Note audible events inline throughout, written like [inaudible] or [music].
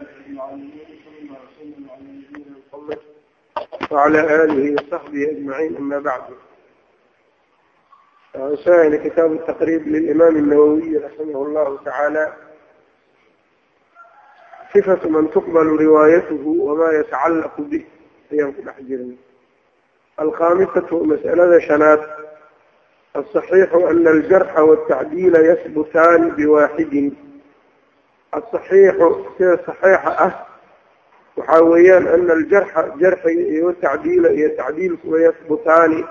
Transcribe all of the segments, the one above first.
لله رب العالمين صلى الله وسلم على نبينا محمد وعلى آله وصحبه أجمعين أما بعد وسائل كتاب التقريب للإمام النووي رحمه الله تعالى صفة من تقبل روايته وما يتعلق به ayaan ku dhex jirnay alkhaamisatu mas'alada shanaad aلصaxiixu ana aljarxa wاltacdiila yahbutaani biwaaxidin أه وحاويان أن الجرح جرح والتعديل يتعديل ويثبتان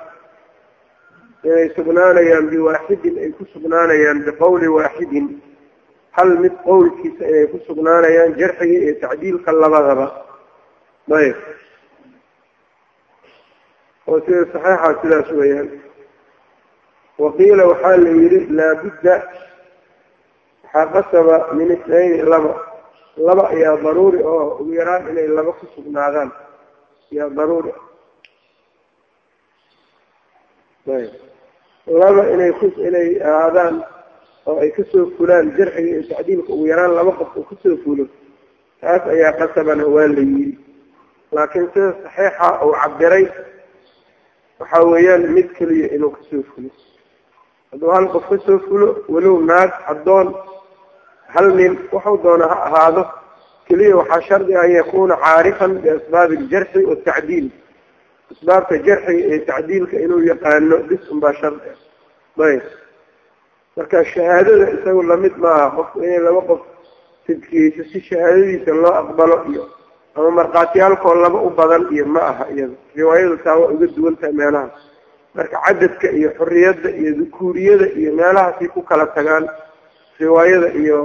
سبنانيان بواحد أي كسبنانيان بقول واحد هل مد قول كسبنانيان جرح يتعديل كاللبغبة طيب وسيد صحيحة سلاس ويان وقيل وحال يريد لا بد حقسب من اثنين لبا لبا يا ضروري او ويران إلي لبا كسبنادان waxaa qasaba min isnayni laba laba ayaa daruuri oo ugu yaraan inay laba ku sugnaadaan. Ayaa daruuri. Laba inay inay ahaadaan oo ay ka soo fulaan jarxiga iyo tacdiilka ugu yaraan laba qof uu ka soo fulo taas ayaa qasabana waa la yiri laakiin sida saxiixa uu cabiray waxa weeyaan mid keliya inuu ka soo fulo. Hadduu hal qof ka soo fulo walow naag addoon hal nin waxuu doona ha ahaado keliya waxaa shardi an yakuuna caarifan biasbaabi aljarxi watacdiil asbaabta jarxiga iyo tacdiilka inuu yaqaano bis unbaa shardi ah. Ayb. Marka shahaadada isagu la mid maaha qofku inay laba qof tadkiyeyso si shahaadadiisa loo aqbalo iyo ama markhaatiyaalkoo laba u badan iyo ma aha iyada riwaayadu taa waa uga duwan tahay meelahaas. Marka cadadka iyo xorriyadda iyo dukuuriyada iyo meelahaasay ku kala tagaan riwaayada iyo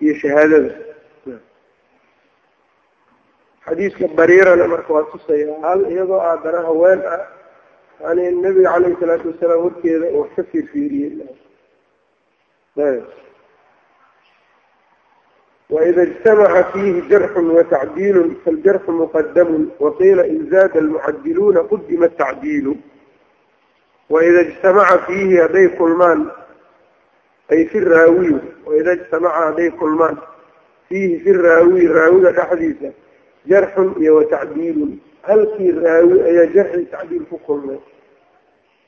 iyo shahaadada. Xadiiska bariirana marka waa tusaya hal iyadoo aadana haween ah yani nebiga caleyhi salaatu wasalaam warkeeda uu ka fiirfiiriyey وإذا اجتمع فيه جرح وتعديل فالجرح مقدم وقيل إن زاد المعدلون قدم التعديل وإذا اجتمع فيه هذي كلمان أي في الراوي وإذا اجتمع هذي كلمان فيه في الراوي الراوي الحديثة جرح وتعديل هل في الراوي أي جرح تعديل في كلمان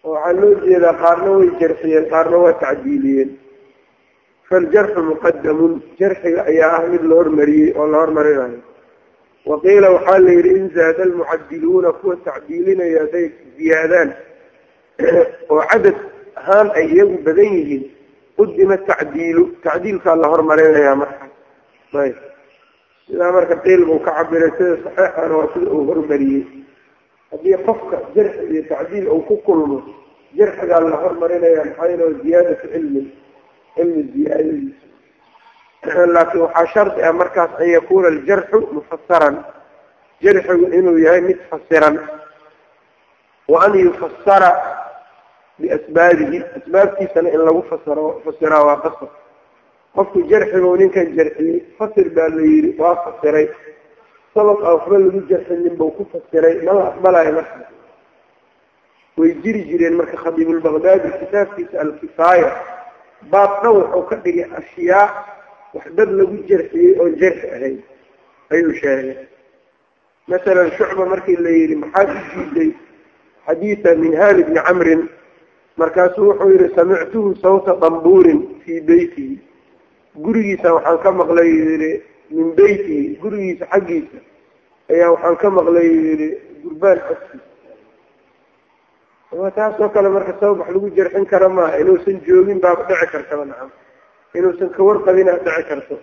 وعنوز إذا قارنوا الجرحيين قارنوا تعديلين فالجرح مقدم جرح أياه من الهرمري والهرمري [clears throat] وقيل وحال إن زاد المعدلون qudima tacdiilu tacdiilkaa la hormarinayaa marka. Ayb. Sidaa marka qiilbuu ka cabiray sida saxeixana waa sida uu hormariyey. Haddii qofka jarx iyo tacdiil uu ku kulmo jarxigaa la hormarinaya maxaaylo ziyaadatu cilmi cilmi ziyaadadiisa. Laakiin waxaa shardi ah markaas an yakuuna aljarxu mufasiran jarxigu inuu yahay mid fasiran wa an yufasara وأن يفسر بأسبابه أسباب كيسان إن لو فسر فسرها وقصر قفت جرح ونين كان جرحي فسر بالليل وفسري سبق أو خبال له جرح من بوكو فسري ما أقبلها يا مرحبا ويجري جري المركز خبيب البغدادي كتاب كيسان الكفاية baabna wuxuu ka dhigay ashyaa wax dad lagu jarxiyey oo jarx ahayd ayuu sheegay masalan shucba markii la yidhi maxaad u jiiday xadiida minhaal ibni camrin Markaasuu wuxuu yihi samictuhu sawta dambuurin fii beytihi. Gurigiisa waxaan ka maqlay yihi min beytihi. Gurigiisa xaggiisa ayaa waxaan ka maqlay yihi gurbaan xagkiisa taasoo kale marka sabab wax lagu jarxin kara maaha inuusan joogin baaba dhici kartaba nacam. Inuusan kawarqabin aa dhici karto.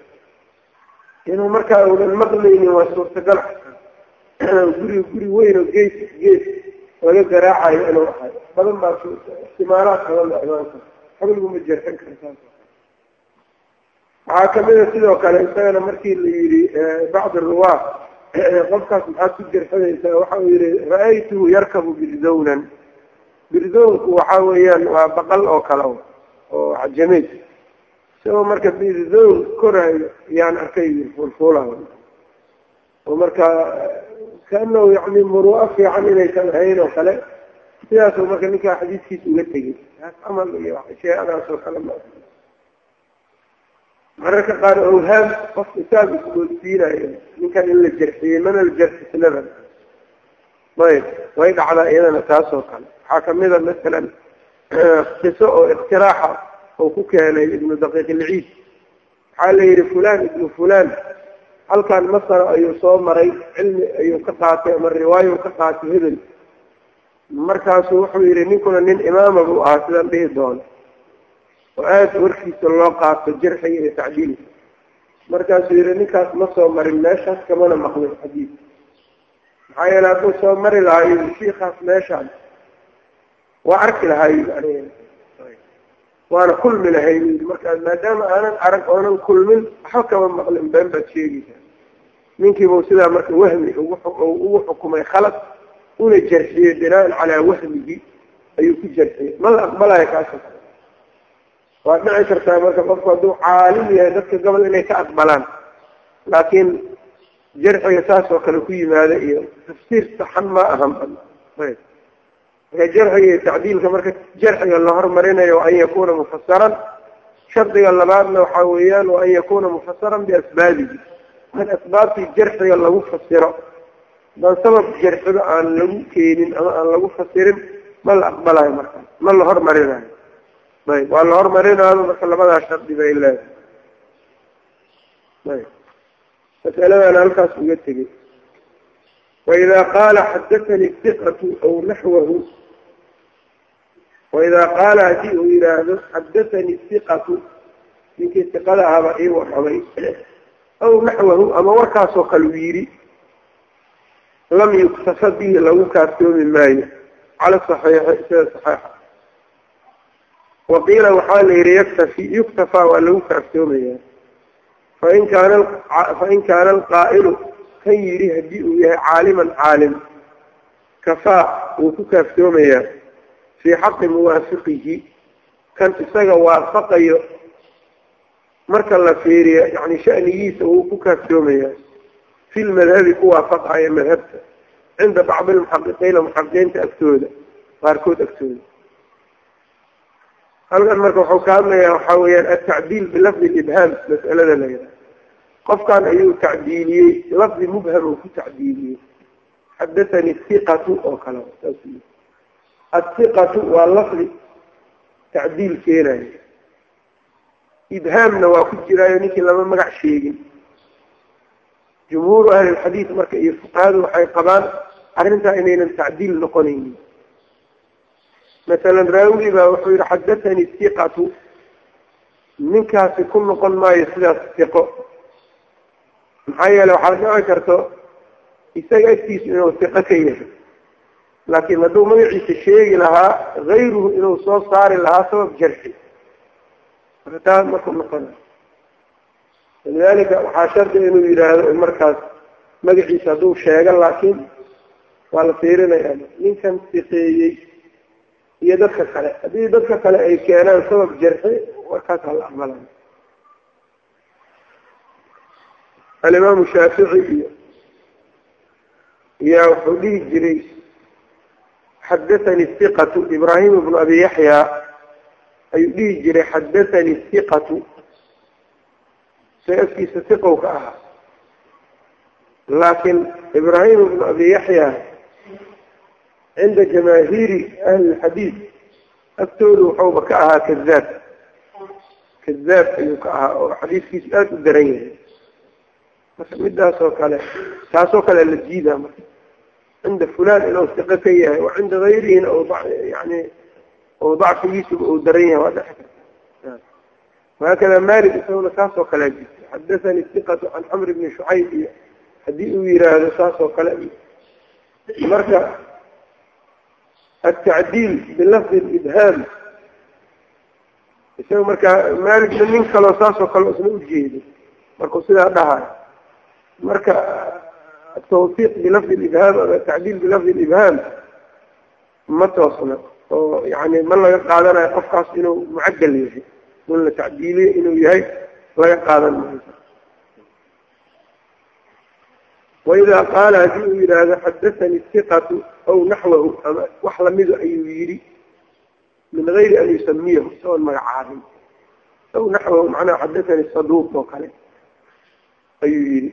Inuu markaa unan maqlaynin waa suurtagal [clears throat] guri guri weyn oo gees laga garaacayo inuu ahay. Badan baa ixtimaalaad badan la imaan karto xablguma jarxin kartaa waxaa kamida sidoo kale isagana markii la yidhi bacd ruwaa qofkaas maxaad ku jarxinaysaa waxa uu yihi ra'aytuhu yarkabu birzawnan birdoonku waxa weeyaan waa baqal oo kale oo cajameed isagoo marka birdoon korayo yaan arkay fulfuula oo marka kaanahu yani muru'a fiican inaysan ahayn oo kale sidaasuu marka ninkaa xadiiskiisa uga taas camal iyo shayadaas oo kale ma mararka qaar awhaam qof isaab isgoodsiinayo ninkan in la jarxiyey mana la jarxisnaba ayb way dhacdaa iyadana taasoo kale waxaa kamida masalan qiso oo ikhtiraaxa oo ku keenay ibnu daqiiq ilciid waxaa la yidhi fulan ibnu fulan halkan masar ayuu soo maray cilmi ayuu ka qaatay ama riwaayo ka qaatay hebel. Markaasuu wuxuu yidhi ninkuna nin imaama buu ahaa sidaan dhihi doono oo aada warkiisa loo qaato jarxiga iyo tacdiilka markaasuu yidhi ninkaas ma soo marin meeshaas kamana maqlin xadiid. Maxaa yeele hadduu soo mari lahayo shiikaas meeshaan waa arki lahayo waana kulmi lahay markaas maadaama aanan arag oonan kulmin waxba kama maqlin been baad sheegaysaa. Ninkiibuu sidaa marka wahmi ugu xukumay khalad una jarxiyey binaan calaa wahmigi ayuu ku jarxiyey. Ma la aqbalayo kaas waa dhici kartaa marka qofku hadduu caalim yahay dadka gobol inay ka aqbalaan. Laakiin jarxiga saas oo kale ku yimaada iyo tafsiir saxan ma ahan marka jarxiga iyo tacdiilka marka jarxiga la hormarinayo an yakuna mufasaran. Shardiga labaadna waxaa weeyaan waa an yakuna mufasaran biasbaabihi in asbaabtii jarxiga lagu fasiro. Dan sabab jarxiga aan lagu keenin ama aan lagu fasirin ma la aqbalayo markaas ma la hormarinayo. Ayb waa la hormarinayo marka labadaa shardi bay leedahay. Ayb. Masaladan halkaas uga tegey. Waidaa qaala xadathani iqatu aw naxwahu waidaa qaala haddii uu yidhaahdo xadathani iqatu ninkii iqada ahaba ii warramay aw naxwahu ama warkaasoo kale uu yidhi lam yuktafa bihi lagu kaaftoomi maayo cala saxiixi sida saxiixa waqiila waxaa la yihi yaktafi yuktafaa waa lagu kaaftoomayaa fain kaana fain kaana alqaa'ilu kan yidhi haddii uu yahay caaliman caalim kafaa wuu ku kaaftoomayaa fii xaqi muwaafiqihi kan isaga waafaqayo marka la fiiriyo yani shanigiisa wuu ku kaaftoomayaa fi lmadhabi ku waafaqayo madhabta cinda bacdi lmuxaqiqiina muxaqiqiinta agtooda qaarkood agtooda. Halkan marka waxuu ka hadlayaa waxaa weyaan altacdiil bilafdi libhaam mas'alada la yidhaha qofkan ayuu tacdiiliyey lafdi mubham ku tacdiiliyey. Xadathani iqatu oo kale athiqatu waa lafdi tacdiil keenayo. Ibhaamna waa ku jiraayo ninkii lama magac sheegin. Jumhuuru ahli lxadiid marka iyo fuqahadu waxay qabaan arrintaa inaynan tacdiil noqonaynin masalan raawi baa wuxuu yihi xadathani iqatu ninkaasi ku noqon maayo sidaas iqo maxaa yeele waxaad dhici karto isaga agtiisu inuu iqo ka yahay laakiin hadduu magaciisa sheegi lahaa hayruhu inuu soo saari lahaa sabab jarxi taa maku noqona lidalika waxaa shardi inuu yidhaahdo markaas magaciisa hadduu sheego laakiin waa la fiirinaya ninkan siqeeyey iyo dadka kale. Haddii dadka kale ay keenaan sabab jarxi warkaas hala aqbalay alimaamu shaafici iyo yaa wuxuu dhihi jiray xadathani iqatu ibraahim ibnu abi yaxya ayuu dhihi jiray xadathani iqatu seefkiisa iqow ka ahaa laakiin ibraahim ibnu abi yaxya cinda jamaahiiri ahli lxadiid agtoodu waxauba ka ahaa kadaab kadaab ayuu ka ahaa oo xadiiskiisu aada u daran yahay marka midaas oo kale taasoo kale la jiidaa marka cinda fulan inuu siqo ka yahay wa cinda gayrihina yani u dacfigiisuba uu daran yahay waa dhexi karta wahaakada malik isaguna saasoo kalea jirta xadathani iqatu can camr bni shucayb iyo haddii uu yihaahdo saasoo kale marka altacdiil bilafdi ibhaam isaga markaa malikna nin kaleo saasoo kale isna ujeedo markuu sidaa dhahayo marka atawfiiq bilafdi libhaam ama tacdiil bilafdi libhaam ma toosna oo yani ma laga qaadanayo qofkaas inuu mucadal yahay in la tacdiiliyo inuu yahay laga qaadan maayo waidaa qaala haddii uu yidhaahdo xadathani iqatu aw naxwahu ama wax lamidu ayuu yidhi min gayri an yusamiyahu isagoon magacaabin aw naxwahu macnaha xadathani saduuq oo kale ayuu yidhi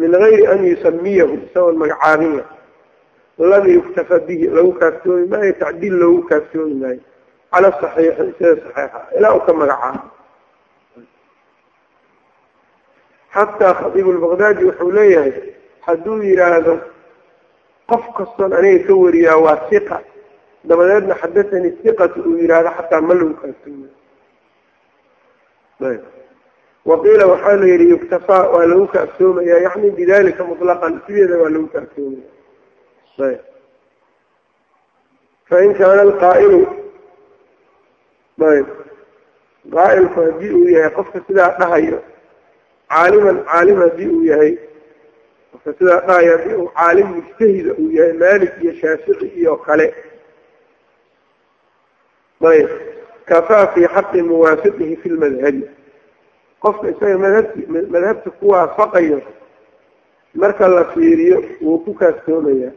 min gayri an yusamiyahu isagoon magacaabina lam yuktafa bihi lagu kaaftoomi maayo tacdiil loogu kaaftoomi maayo. Cala saxiixi sida saxiixa ilaa uu ka magacaabo xataa khadiibu lbaqdaadi wuxuu leeyahay hadduu yidhaahdo qof kastoon aniga ka wariyaa waa siqa. Dabadeedna xadathani siqatu uu yidhaahdo xataa ma lagu kaaftoomayo waqiila waxaa la yihi yuktafaa waa lagu kaaftoomaya yani bidalika mutlaqan sideeda waa lagu kaaftoomaya fain kaana alqaa'ilu qaa'ilku haddii uu yahay qofka sidaa dhahayo caaliman caalim haddii uu yahay qofka sidaa dhahayo haddii uu caalim mujtahida uu yahay maalik iyo shaafici iyo kale ayb kafaa fi xaqi muwaafiqihi fi lmadhabi qofka isaga madhabti madhabta ku waafaqayo marka la fiiriyo wuu ku kaaftoomayaa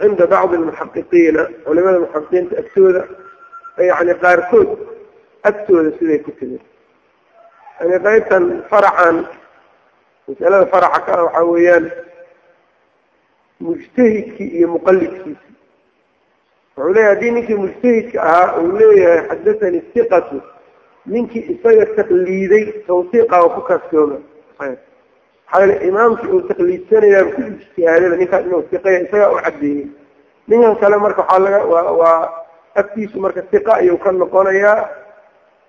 cinda bacdi almuxaqiqiina culimada muxaqiqiinta agtooda yani qaarkood agtooda siday ku timid. Yani qaybtan faracan masalada faraca ka ah waxaa weeyaan mujtahidkii iyo muqalidkiisi wuxuu leeyahay haddii ninkii mujtahidka ahaa uu leeyahay xadathani siqatu ninkii isaga taqliiday tawsiiqa oo ku kaaftooma maxaa yele imaamkii uu taqliidsanayaa ku ijtihaadada ninkaas inuu siqaya isagaa u caddeeyey. Ninkan kale marka waxaa laga waa agtiisu marka siqa ayuu ka noqonayaa.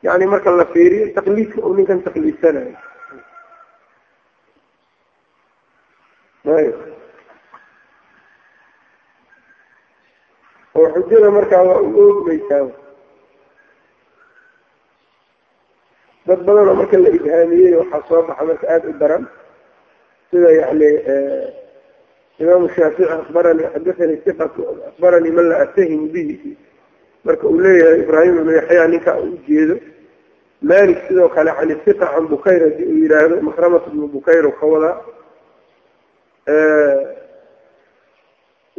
Yani marka la fiiriyo taqliidka uu ninkan taqliidsanayo oo xujada markaa waa u oogmaysaa dad badan marka la ibhaamiyey waxaa soo baxa marka aada u daran sida yani imaamu shaafici akbaranii xadathanii siqatu akbaranii man la atahimu bihi. Marka uu leeyahay ibraahim ibnu yaxya ninkaa u ujeedo malik sidoo kale cani siqa can bukayr haddii uu yidhaahdo makramat ibnu bukayr ka wadaa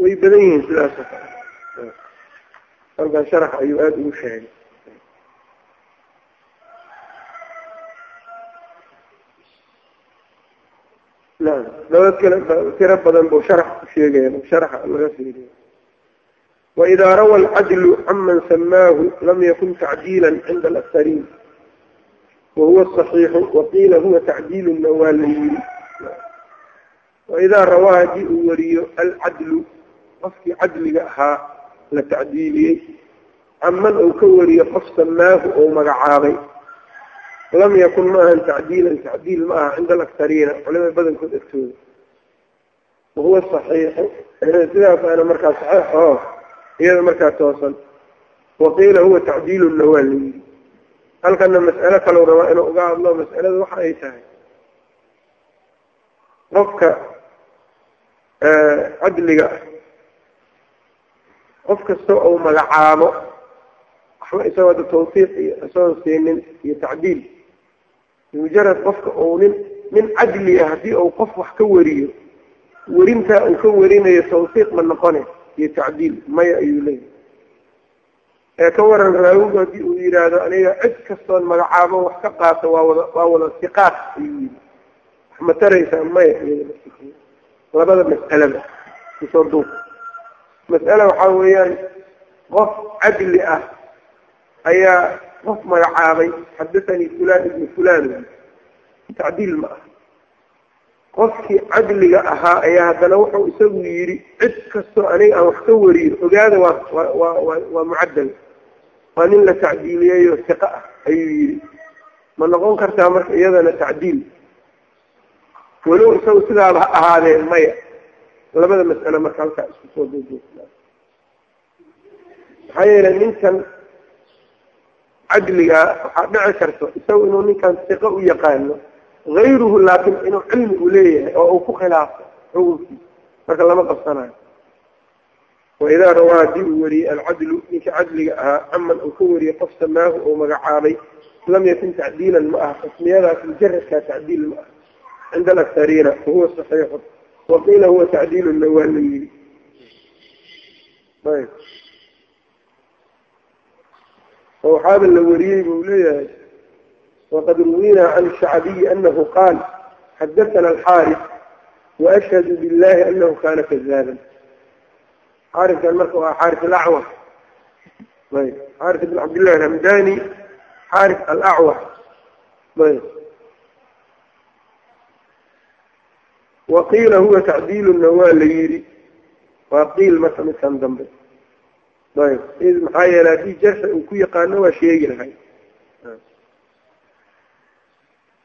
way badan yihiin sidaas oo kale halkan sharax ayuu aada ugu sheegay. Naam dabad kale tiro badan buu sharax ku sheegaya sharaxa laga fiiriyo waidaa rawa alcadlu caman samaahu lam yakun tacdiila cinda alaktariin wahuwa صaxiixu waqiila huwa tacdiiluna waa la yiri waidaa rawaa haddii uu wariyo alcadlu qofkii cadliga ahaa la tacdiiliyey caman uu ka wariyo qof samaahu ou magacaabay. Lam yakun ma ahan tacdiilan tacdiil ma aha cinda alaktariina culimada badankood agtooda. Wahuwa saxiixu sidaasaana markaa saxiix oo iyada markaa toosan. Waqiila huwa tacdiiluna waa la yiri halkana mas'alo kalau rabaa inuu uga hadlo mas'alada waxa ay tahay. Qofka cadliga qof kasta ou magacaabo waxba isagoo da tawfiiq iyo isagoon siinin iyo tacdiil. Bimujarad qofka uu nin nin cadli ah haddii uu qof wax ka wariyo werintaa uu ka warinayo tawfiiq ma noqone iyo tacdiil maya ayuu leeyahy ee ka waran raawigu haddii uu yidhaahdo aniga cid kastoon magacaabo wax ka qaato waa wada waa wada siqaaq ayuu yidhi. Wax ma taraysaa maya labada mas'alada ku soo duub mas'ala waxaa weeyaan qof cadli ah ayaa qof magacaabay xadathanii fulan ibnu fulan tacdiil ma ah qofkii cadliga ahaa ayaa haddana wuxuu isagu yidhi cid kastoo aniga aan wax ka wariyo ogaada waa waa waa mucaddal. Waa nin la tacdiiliyeyo siqa ah ayuu yidhi. Ma noqon kartaa marka iyadana tacdiil? Walow isagu sidaaba ha ahaadee maya labada mas'alo marka halkaa isku soo doojoogta maxaa yeelay ninkan cadligaa waxaa dhici karto isagu inuu ninkan siqo u yaqaano hayruhu laakin inuu cilmi u leeyahay oo uu ku khilaafo xukunkiisa. Marka lama qabsanayo. Waidaa rawaa haddii uu wariyey alcadlu ninka cadliga ahaa caman uu ka wariyey qof samaahu oo magacaabay lam yakun tacdiilan ma aha tasmiyadaas mujaradkaa tacdiil ma aha. Cinda alaktariina wahuwa saxiixu waqiila huwa tacdiiluna waa la yidhi ayb oo waxaaba la wariyey buu leeyahay waqad ruwinaa can shacbiyi anahu qaal xadathana alxaaris waashhadu billahi anahu kana kadaaban xaariskan marka waa xaaris alacwax ayb xaaris ibn cabdillahi alhamdani xaaris alacwax ayb waqiila huwa tacdiiluna waa la yidhi. Waa qiil marka midkan dambe. Ayb maxaa yeele haddii jarxa uu ku yaqaano waa sheegi lahay.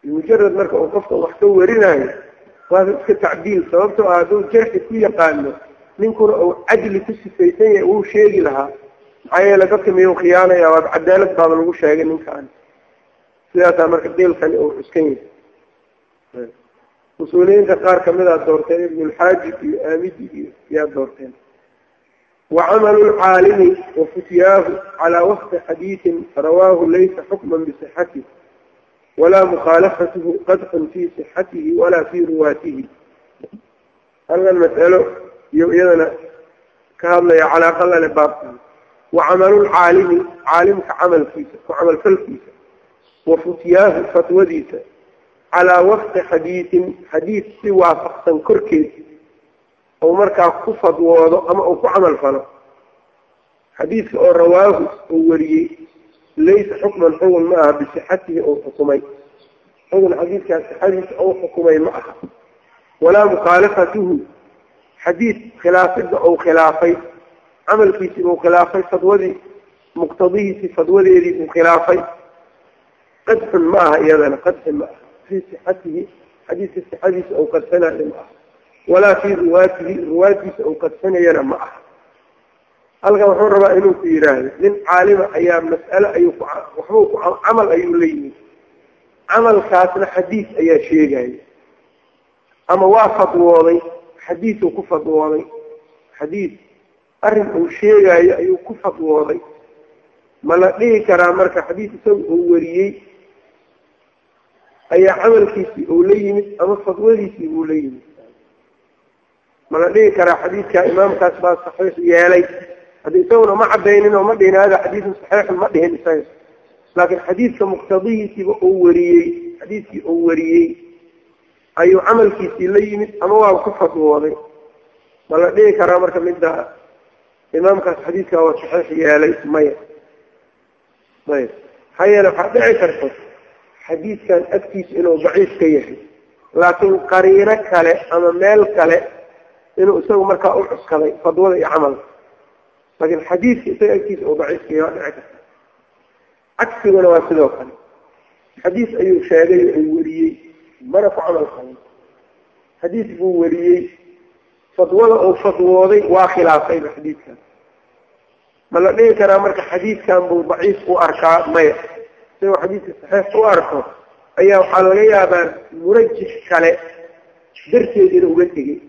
Mujarad marka uu qofka wax ka warinayo waa iska tacdiil sababtoo ah hadduu jarxi ku yaqaano ninkuna uu cadli ku sifaysan yahay wuu sheegi lahaa. Maxaa yeele dadka miyuu khiyaanaya? Waad cadaalad baaba lagu sheegay ninkaan sidaasaa marka qiilkani uu cuskan yahay usuuliyiinta qaar kamida doorteen ibnulxaajib iyo aamidi iyo yaa doorteen. Wacamalu lcaalimi wafutyaahu calaa wafqi xadiidin rawaahu laysa xukman bisixatih walaa mukhaalafatuhu qadxun fii sixatihi walaa fii ruwaatihi. Halkan mas'alo iyo iyadana ka hadlaya calaaqa lale baabka wacamalu lcaalimi caalimka camalkiisa ku camalfalkiisa wafutyaahu fatwadiisa calaa wafqi xadiidin xadiid si waafaqsan korkeed ou markaa ku fadwoodo ama uu ku camal falo. Xadiidka oo rawaahu uu wariyey laysa xukman xugun ma aha bisixatihi ou xukumay. Xugun xadiidkaas sixadiisa ou xukumay ma aha. Walaa mukhaalafatuhu xadiid khilaafida ou khilaafay camalkiisii uu khilaafay fadwadii muqtadihiisii fadwadeedii uu khilaafay. Qadxun ma aha iyadana qadxi ma aha fii sixatihi xadiidka sixadiisa ou qadxinayo ma aha walaa fii ruwaatihi ruwaatiisa uu qadxinayana ma aha halkan wuxuu rabaa inuu ku yidhaahdo nin caalima ayaa mas'ale ayuu ku waxbuu ku camal ayuu la camalkaasna xadiis ayaa sheegaya ama waa fadwooday xadiisuu ku fadwooday xadiis arrin uu sheegayo ayuu ku fadwooday ma la dhihi karaa marka xadiis isaga uu wariyey ayaa camalkiisii uu la yimid ama fadwadiisii uu la yimid. Ma la dhihi karaa xadiidkaa imaamkaas baa saxiix yeelay. Haddi isaguna ma cadaynin oo ma dhihin hada xadiidun saxiixun ma dhihin isaga. Laakiin xadiidka muqtadihiisiiba uu wariyey xadiidkii uu wariyey ayuu camalkiisii la yimid ama waa ku fadwooday. Ma la dhihi karaa marka midda imaamkaas xadiidkaa waa saxiix yeelay? Maya. Ayb maxaa yeele waxaa dhici karta xadiidkan agtiisa inuu daciif ka yahay. Laakiin qariino kale ama meel kale inuu isagu markaa u cuskaday fadwada iyo camalka laakiin xadiidka isaga agtiisa uu daciif ka yahay waa dhici karta. Cagsiguna waa sidoo kale. Xadiis ayuu sheegay uu wariyey. Mana ku camal falin xadiis buu wariyey. Fadwada uu fadwooday waa khilaafayba xadiidkan ma la dhihi karaa marka xadiidkan buu daciif u arkaa? Maya isagoo xadiidka saxiix u arko ayaa waxaa laga yaabaa murajix kale darteed inuu uga tegey.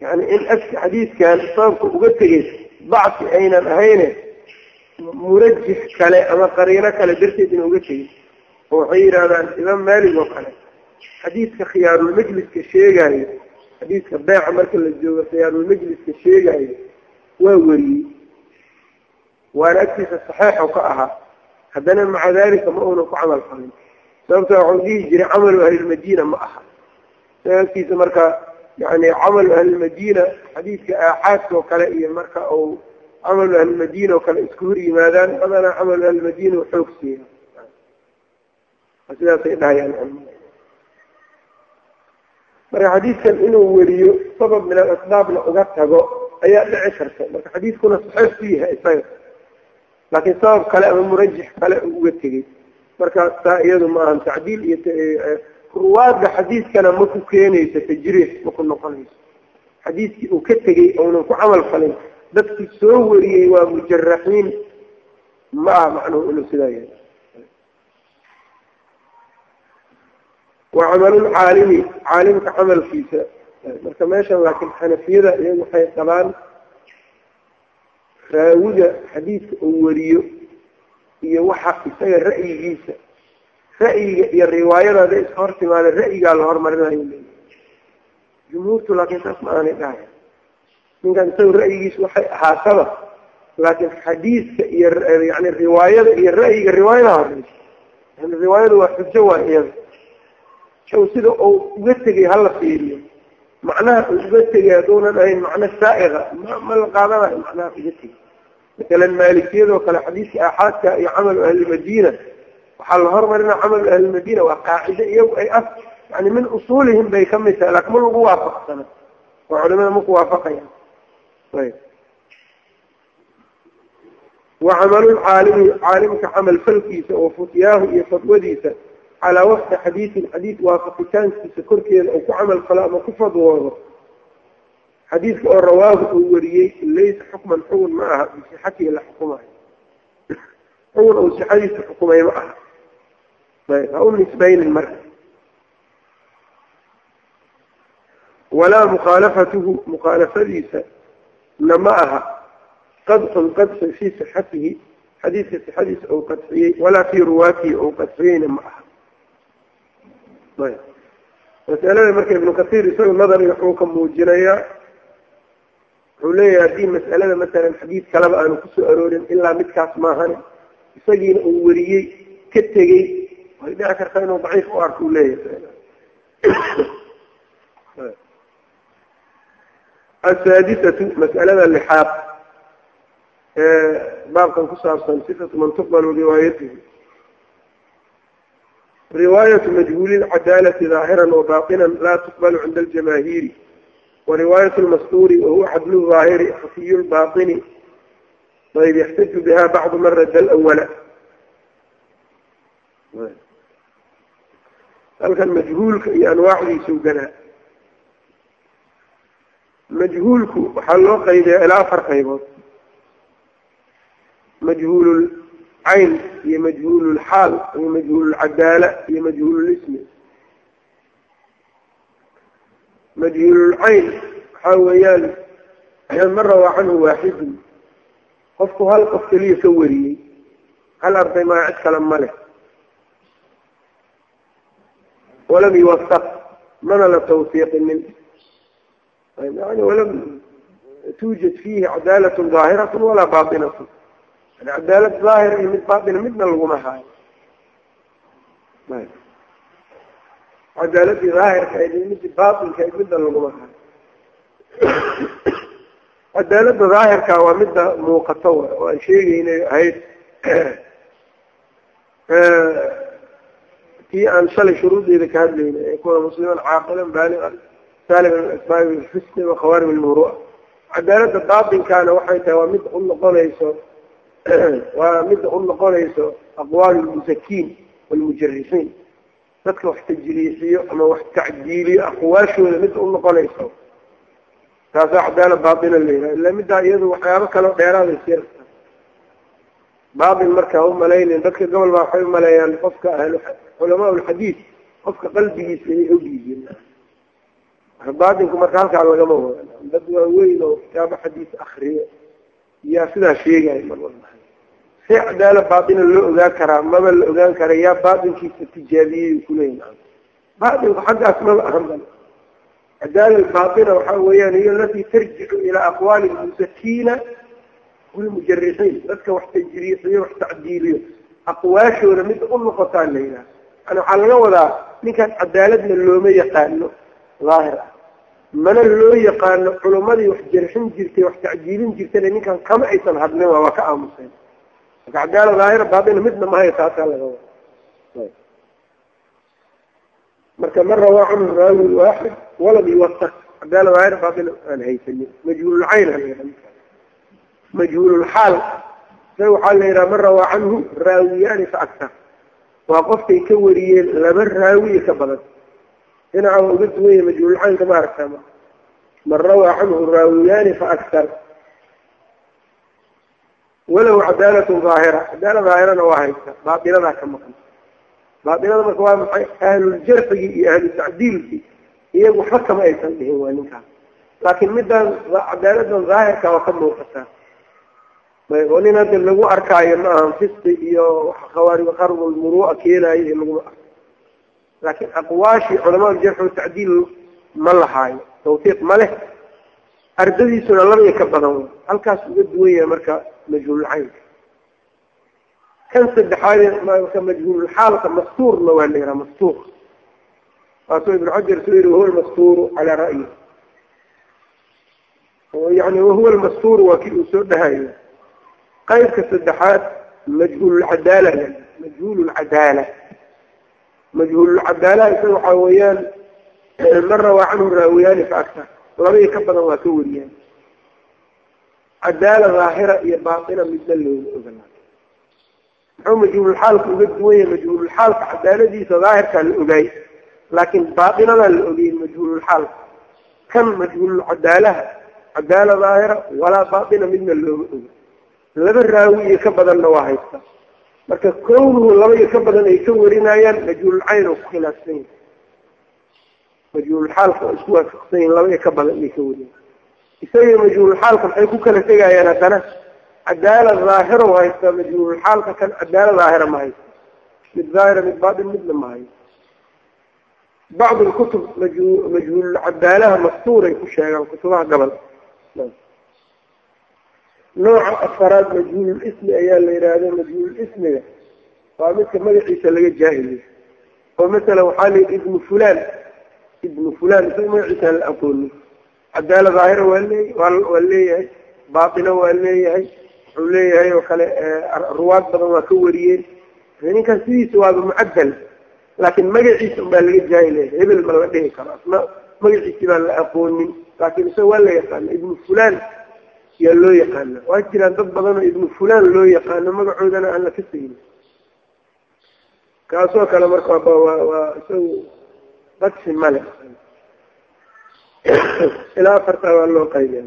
Yani in afka xadiidkan sababka uga tegay dacfi aynan ahayne murajix kale ama qariino kale darteed inuu uga tegey. Oo waxay yidhahdaan imaam maalig oo kale xadiidka khiyaarulmajliska sheegayo xadiidka beeca marka la joogo khiyaarulmajliska sheegayo waa weriyey waana agtiisa saxeixu ka ahaa haddana maca dalika ma uuna ku camal falin sababto waxuu dhihi jiray camalu ahlilmadiina ma aha. Isaga agtiisa marka yani camalu ahlilmadiina xadiidka aaxaadka oo kale iyo marka uu camalu ahlilmadiina oo kale isku hor yimaadaan badanaa camalu ahlilmadiina xoog siiya sidaasay dhahayaan. Marka xadiidkan inuu weriyo sabab min alasbaabna uga tago ayaa dhici karta. Marka xadiidkuna saxiix ku yahay isaga laakiin sabab kale ama murajix kale uga tegey. Marka saa iyadu ma ahan tacdiil iyo ruwaadda xadiidkana ma ku keenayso tajriix ma ku noqonayso. Xadiidkii uu ka tegey ounan ku camal falin dadkii soo wariyey waa mujaraxiin. Ma aha macnuhu inuu sidaa yahay. Wacamalulcaalimi caalimka camalkiisa. Marka meeshan laakiin xanafiyada iyagu waxay qabaan raawiga xadiidka uu wariyo iyo waxa isaga ra'yigiisa ra'yiga iyo riwaayada haday iska hor timaada ra'yigaa la hormarinayo jumhuurtu laakiin saas ma aanay dhahay. Ninkan isaga ra'yigiisa waxay ahaataba laakiin xadiidka iyo yani riwaayada iyo ra'yiga riwaayada horeysa yani riwaayada waa xujo waa iyada. Show sida uu uga tegay hala fiiriyo macnaha uu uga tegay hadduunan ahayn macno saa'iqa. Ma la qaadanayo macnaha uga tegay masalan maalikiyadoo kale xadiidka aaxaadka iyo camalu ahlimadiina waxaa la hormarina camalu ahlimadiina waa qaacide iyagu ay af yani min usuulihim bay ka mid tahay laakin ma lagu waafaqsana oo culimada maku waafaqayaan. Ayb. Wacamalucaalimi caalimka camal falkiisa oo futyaahu iyo fatwadiisa calaa wafdi xadiisin xadiid waafaqitaankiisa korkeeda uu ku camal falo ama ku fadwoodo xadiidka oo rawaahu uu wariyey laysa xukman xugun ma aha bisixatihi la xukumayo xugun uu sixadiisa xukumay ma aha ha u nisbaynin marka walaa mukhaalafatuhu mukhaalafadiisa na ma aha qadxun qadxi fii sixatihi xadiidka sixadiisa ou qadxiyey walaa fii ruwaatihi ou qadxiyeyna ma aha masalada marka ibnu kasiir isaga nadariga wuxuu ka muujinayaa wuxuu leeyahay haddii mas'alada masalan xadiid kaleba aanu ku soo aroorin ilaa midkaas maahane isagiina uu wariyey ka tegey way dhici kartaa inuu daciif u arka u leeyahay asaadisatu mas'alada lixaad ee baabkan ku saabsan sifatu man tuqbalu riwaayatihi riwaayatu majhuuli lcadaalati daahiran wa baatinan laa tuqbalu cinda aljamaahiiri wariwaayat lmasduuri wahuwa cadlu daahiri khafiyu lbaatini ayb yaxtaju biha bacdu man radda alawala halkan majhuulka iyo anwaacdiisu galaa majhuulku waxaa loo qaybiyaa ilaa afar qaybood. Majhuul cayn iyo majhuululxaal iyo majhuululcadaala iyo majhuululismi majhuululcayn waxaa weeyaan man rawaa canhu waaxidun qofku hal qof keliya ka wariyey hal arday maa cid kale ma leh walam yuwasaq mana la tawfiiqinin yani walam tuujad fiihi cadaalat daahiratu walaa baatinatu cadaalad daahira iyo mid baatina midna laguma haayo cadaaladii daahirka ayd midii baatinka ayd midna laguma haayo cadaalada daahirka waa midda muuqato oo aan sheegeynay ahayd. Tii aan shalay shuruudeeda ka hadlaynay ee kuwa musliman caaqilan baaligan saaliman asbaabi lxusni wa khawaarim lmurua cadaalada baatinkaana waxay tahay waa midda u noqonayso [clears throat] waa midda u noqonayso aqwaal lmusakiin walmujarisiin dadka wax tajriixiyo ama wax tacdiiliyo aqwaashooda midda u noqonayso taasaa cadaala baatina la yidhaha ila middaa iyadu waxyaabo kaleo dheeraada sir baatin marka ha umalaynin dadka gobol baa waxay umaleeyaan qofka culamaa lxadiid qofka qalbigiisa inay ogyihiin baatinku marka halkaa lagama wada dad waaweyn oo kitaabo xadiis akriyo yaa sidaa sheegaya mar walba si cadaala baatina loo ogaan karaa maba la ogaan kara yaa baatinkiisa tijaabiyey kuleeyahy baatinku xaggaas maba ahan ba cadaala baatina waxaa weeyaan hiyo alatii tarjicu ilaa aqwaali lmusakiina walmujarixiin dadka wax tajriixiyo wax tacdiiliyo aqwaashooda mid u noqotaa la yidhaha waxaa laga wadaa ninkaan cadaaladna looma yaqaano daahir ah mana loo yaqaano culumadii wax jarxin jirtay wax tacdiilin jirtana ninkan kama aysan hadlin waa ka aamuseen. Marka cadaala daahira baatina midna mahayo taasaa laga wada marka man rawaa canhu raawi waaxid walam yuwasaq cadaala daahira baatina aan haysanin. Majhuululcayn ha majhuululxaal isaga waxaa la yidhaha man rawaa canhu raawiyaani fa aktar. Waa qofkay ka wariyeen laba raawiya ka badan dhinaca uga duwan yahay majhuululcaynka ma aragtaa ma man rawaa canhu raawiyaani fa aktar walow cadaalatun daahira cadaala daahirana waa haysta baatinadaa ka maqan baatinada marka waa maxay ahluljarxigii iyo ahlutacdiilkii iyagu waxba kama aysan dhihin waa ninkaas laakiin midaan cadaaladan daahirka waa ka muuqataa oo nin hadda lagu arkaayo ma ahan fiski iyo khawaari qarulmurua keenaayo laguma arko laakiin aqwaashii culamaa jarx watacdiil ma lahaayo tawfiiq ma leh. Ardadiisuna labaya ka badan w halkaas uga duwan yahay marka majhuululcaynka kan saddexaad marka majhuululxaalka mastuurna waa la yidhaha mastuur. Waasuu ibnu xajar soo yihi wahuwa lmastuuru calaa ra'yi. Yani wahuwa lmastuuru waa kii uu soo dhahayo qaybka saddexaad majhuululcadaala majhuululcadaala majhuululcadaala isaga waxaa weeyaan man rawaa canhu raawiyaani fa aktar labaiyo ka badan waa ka wariyaan. Cadaala daahira iyo baatina midna looga ogolaa muxuu majhuululxaalka uga duwan yahay? Majhuululxaalka cadaaladiisa daahirkaa la ogaay. Laakiin baatinadaa la ogeyey majhuululxaalka kan majhuululcadaalaha cadaala daahira walaa baatina midna looga oga laba raawi iyo ka badanna waa haysta marka kownuhu laba iyo ka badan ay ka warinayaan majhuululcayn oo ku khilaafsan yahay majhuululxaalka oo isku waafaqsan yihiin laba ka badan inay ka wariyan isaga majhuululxaalka maxay ku kala tegayaan haddana cadaala daahira u haysta majhuululxaalka kan cadaala daahira ma haysta mid daahira mid baatin midna ma haysta bacd lkutub majhuululcadaalaha mastuuray ku sheegaan kutubaha gobol nooca afaraad majhuulul ismi ayaa la yidhaahda majhuulul ismiga waa midka magaciisa laga jaahiliyo oo masalan waxaa la yidhi ibnu fulan ibnu fulan isaga magaciisa la aqoonin cadaala daahira waa leey waa leeyahay. Baatina waa leeyahay. Wuxuu leeyahay oo kale ruwaad badan waa ka wariyeen. Ninkan sidiisa waaba mucadal laakiin magaciisa unbaa laga jaahilaya hebel ma la dhihi karo asna magaciisi baan la aqoonin. Laakiin isaga waa la yaqaana ibnu fulan yaa loo yaqaana waa jiraan dad badanoo ibnu fulan loo yaqaano magacoodana aan la ka segin kaasoo kale marka waa isagu badsi male ilaa afartaa waa loo qaybiya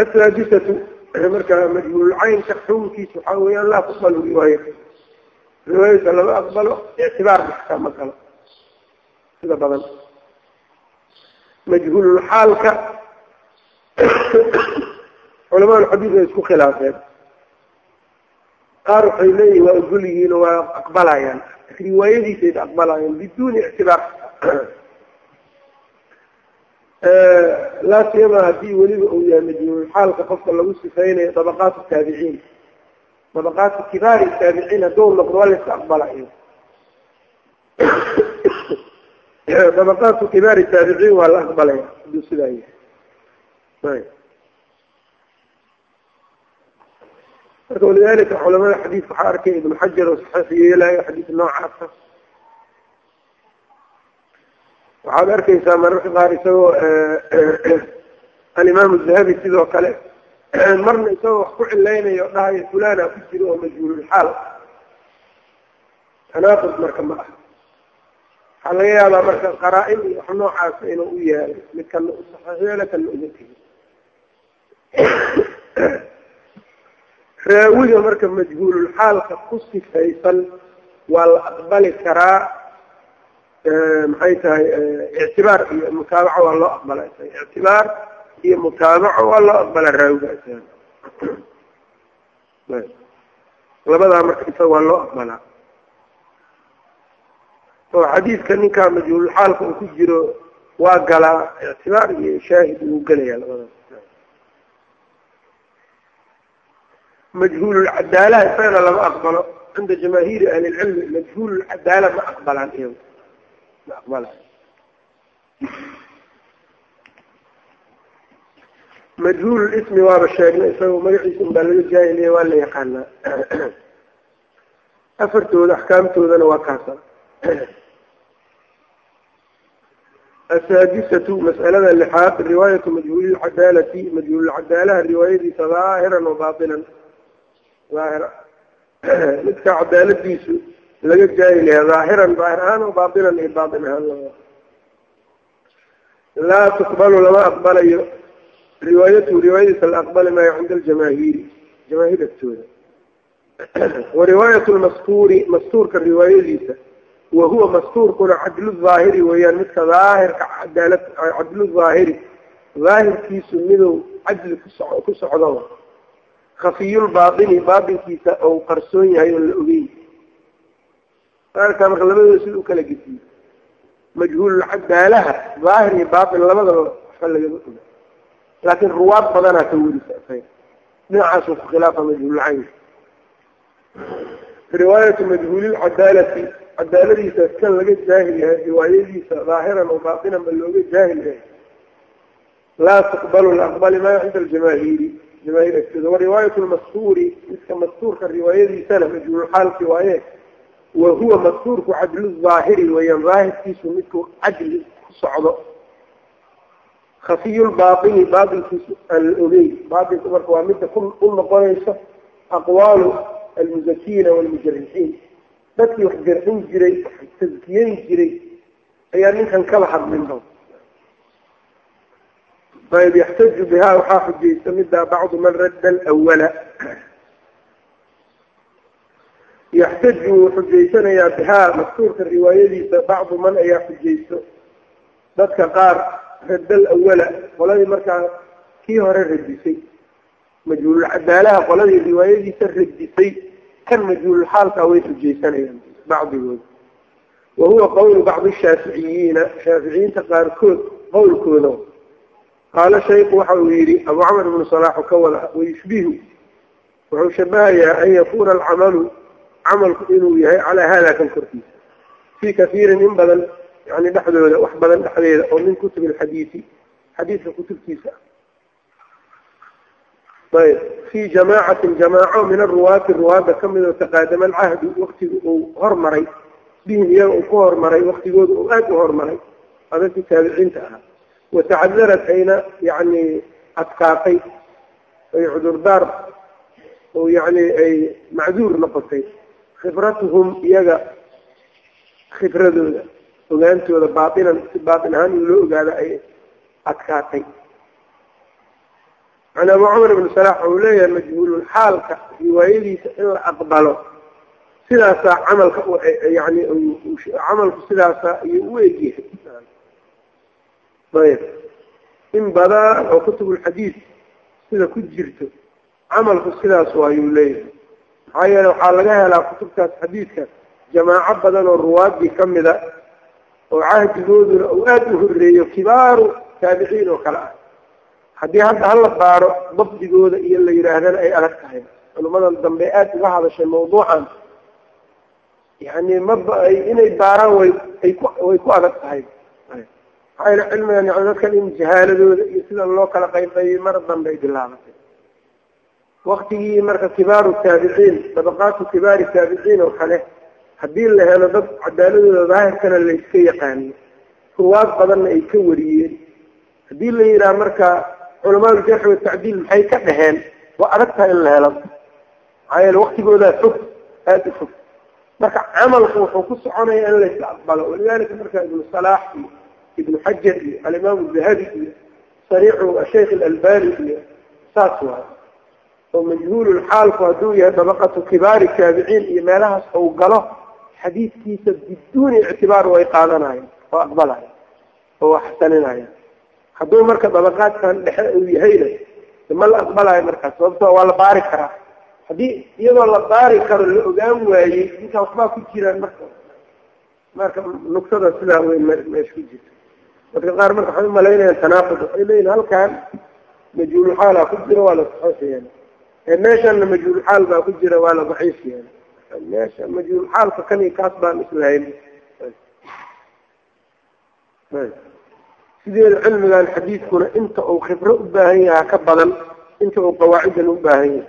asaadisatu marka majhuululcaynka xukunkiisa waxaa weeyaan laa tuqbalu riwaaya. Riwaayadka lama aqbalo ictibaar maxkaa ma galo sida badan. Majhuululxaalka [coughs] culamaa ulxadiid way isku khilaafeen. Qaar waxay leeyihiin waa ogol yihiin oo waa aqbalayaan. Riwaayadiisayda aqbalayaan biduuni ictibaar. [coughs] Laa siyama haddii weliba uu yahay majhuululxaalka qofka lagu sifeynayo dabaqaat taabiciin dabaqaatu kibaari taabiciin hadduu noqdo waa layska aqbalayo. [coughs] Dabaqaatu kibaari taabiciin waa la aqbalaya hadduu sidaa yahay marka walidalika culamada xadiis waxaa arkay ibnu xajar oo saxiix yeelayo xadiis noocaasa waxaad arkaysaa mararka qaar isagoo alimaam dahabi sidoo kale marna isagoo wax ku cilaynayo o dhahayo fulana ku jiro oo majhuululxaal tanaaqud marka ma ah waxaa laga yaabaa marka qaraa-in iyo wax noocaasa inuu u yaalo mid kana u saxiix yeelo kana tegi raawiga marka majhuululxaalka ku sifaysan waa la aqbali karaa maxay tahay ictibaar iyo mutaabaco waa loo aqbala ictibaar iyo mutaabaco waa loo aqbala raawiga labadaa marka isaga waa loo aqbalaa oo xadiidka ninkaa majhuululxaalka uu ku jiro waa galaa ictibaar iyo shaahid wuu gelaya labadaas majhuululcadaalaha isagana lama aqbalo cinda jamaahiiri ahli lcilmi majhuululcadaala ma aqbalaan iyagu. Ma aqbalayo. Majhuul ismi waaba sheegnay isagoo magaciisa unbaa laga jaahiliya waa la yaqaanaa. [clears throat] Afartooda axkaamtoodana waa kaasa [clears throat] asaadisatu mas'alada lixaad riwaayatu majhuulilcadaalati majhuulilcadaalaha riwaayadiisa daahiran wa baatinan [clears throat] midka cadaaladiisu laga jaahilaya daahiran daahir ahaan wa baatinan iyo baatin ahaan laba laa tuqbalu lama aqbalayo. Riwaayatuhu riwaayadiisa la aqbali maayo cinda aljamaahiiri jamaahiir agtooda [clears throat] wa riwaayat lmastuuri mastuurka riwaayadiisa. Wa huwa mastuurkuna cadlu daahiri weeyaan midka daahirka cadaalad cadlu daahiri daahirkiisu miduu cadli kuso ku socdo khafiyulbaatini baatinkiisa ou qarsoon yahay oon la ogeyn daahirkaa marka labadooda sida u kala gediyo. Majhuululcadaalaha daahir iyo baatin labadaba waxba lagama oga laakiin ruwaad badanaa ka werisa dhinacaasuu ku khilaafa majhuulcaynka riwaayatu majhuulilcadaalati cadaaladiisa kan laga jaahil yahay riwaayadiisa daahiran oo baatinan ba looga jaahil yahay. Laa tuqbalu la aqbali cinda aljamaahiiri wariwaayat lmastuuri midka mastuurka riwaayadiisana majhuulxaalki waaye wa huwa mastuurku cadlu zaahiri weeyaan daahirkiisu midku cadli ku socdo. Khafiyulbaatini baatilkiisu aan la ogeyn baatilku marka waa midda u noqonayso aqwaalu almuzakiina walmujarixiin dadkii wax jarxin jiray wax taskiyeyn jiray ayaa ninkan kala hadlinba ayb yaxtaju bihaa waxaa xujaysta midaa bacdu man radda alwala yaxtaju wuu xujaysanayaa bihaa mastuurka riwaayadiisa bacdu man ayaa xujaysto dadka qaar radda alawala qoladii markaa kii hore radisay majhuululcadaalaha qoladii riwaayadiisa radisay kan majhuululxaalka way xujaysanayaan bacdigood wa huwa qowlu bacdi shaaficiyiina shaaficiyiinta qaarkood qowlkooda qaala shayku waxa uu yidhi abu camr ibnu salaaxu ka wada wayushbihu wuxuu shabahayaa an yakuuna alcamalu camalku inuu yahay calaa hada kan korkiisa. Fii kaiirin in badan yani dhexdooda wax badan dhexdeeda oo min kutubi alxadiisi xadiiska kutubtiisa. Ayb fii jamaacatin jamaaco min aruwaati ruwaadda kamidoo taqaadama alcahdu waktiga uu hormaray bihim iyaga uu ku hormaray waktigooda uu aada u hormaray adadkii taabiciinta ahaa watacadarat ayna yani adkaatay ay cudurdaar oo yani ay macduur noqotay khibratuhum iyaga khibradooda ogaantooda baatinan si baatin ahaan in loo ogaado ay adkaatay can abu cumar ibn salax uu leeyahay majhuululxaalka riwaayadiisa in la aqbalo sidaasaa camalka yani camalku sidaasaa iyo u egyahay ayb in badan oo kutubulxadiid sida ku jirto camalku sidaas waayuu leeyahay. Maxaa yeele waxaa laga helaa kutubtaas xadiidka jamaaco badan oo ruwaadii kamida oo cahdigooduna uu aada u horeeyo kibaaru taabiciin oo kale ah. Haddii hadda hala baaro dabdigooda iyo la yidhaahdana ay adag tahay. Culummadan dambe aada uga hadashay mawduucan. Yani maba inay baaraan way ku adag tahay maxaa yele cilmigan yani dadkan in jahaaladooda iyo sida loo kala qaybqaybay mar dambe ay bilaabatay. Waktigii marka kibaaru taabiciin dabaqaatu kibaari taabiciin oo kale haddii la helo dad cadaaladooda daahirkana la iska yaqaaniyo ruwaad badanna ay ka wariyeen. Haddii la yidhaha marka culamaadu jarxi watacdiil maxay ka dhaheen waa adag tahay in la helo. Maxaa yeele waktigoodaa fog aada u fog. Marka camalku wuxuu ku soconaya in layska aqbalo walidalika marka ibnu salaax iyo ibnu xajar iyo alimaamu dahabi iyo sariixu asheikh alalbani iyo saas waay oo majhuululxaalku hadduu yahay dabaqatu kibaari taabiciin iyo meelahaas ou galo xadiidkiisa biduuni ictibaar way qaadanayaan oo aqbalaya oo waxsaninaya hadduu marka dabaqaadkan dhexe uu yahayna ma la aqbalayo markaas sababto waa la baari karaa haddii iyadoo la baari karo la ogaan waayey ninkaa waxbaa ku jiraan marka marka nugsada sidaa weyn meesha ku jirta dadka qaar marka waxay umalaynayaan tanaaqud waxay leeyihiin halkan majhuulxaala ku jira waa la saxiix yeela meeshana majhuulxaal baa ku jira waa la daciif yeela meesha majhuulxaalka kan iyo kaas baan islahayn sideeda cilmigan xadiidkuna inta uu khibro u baahan yaha ka badan inta uu qawaacidan u baahan yahay?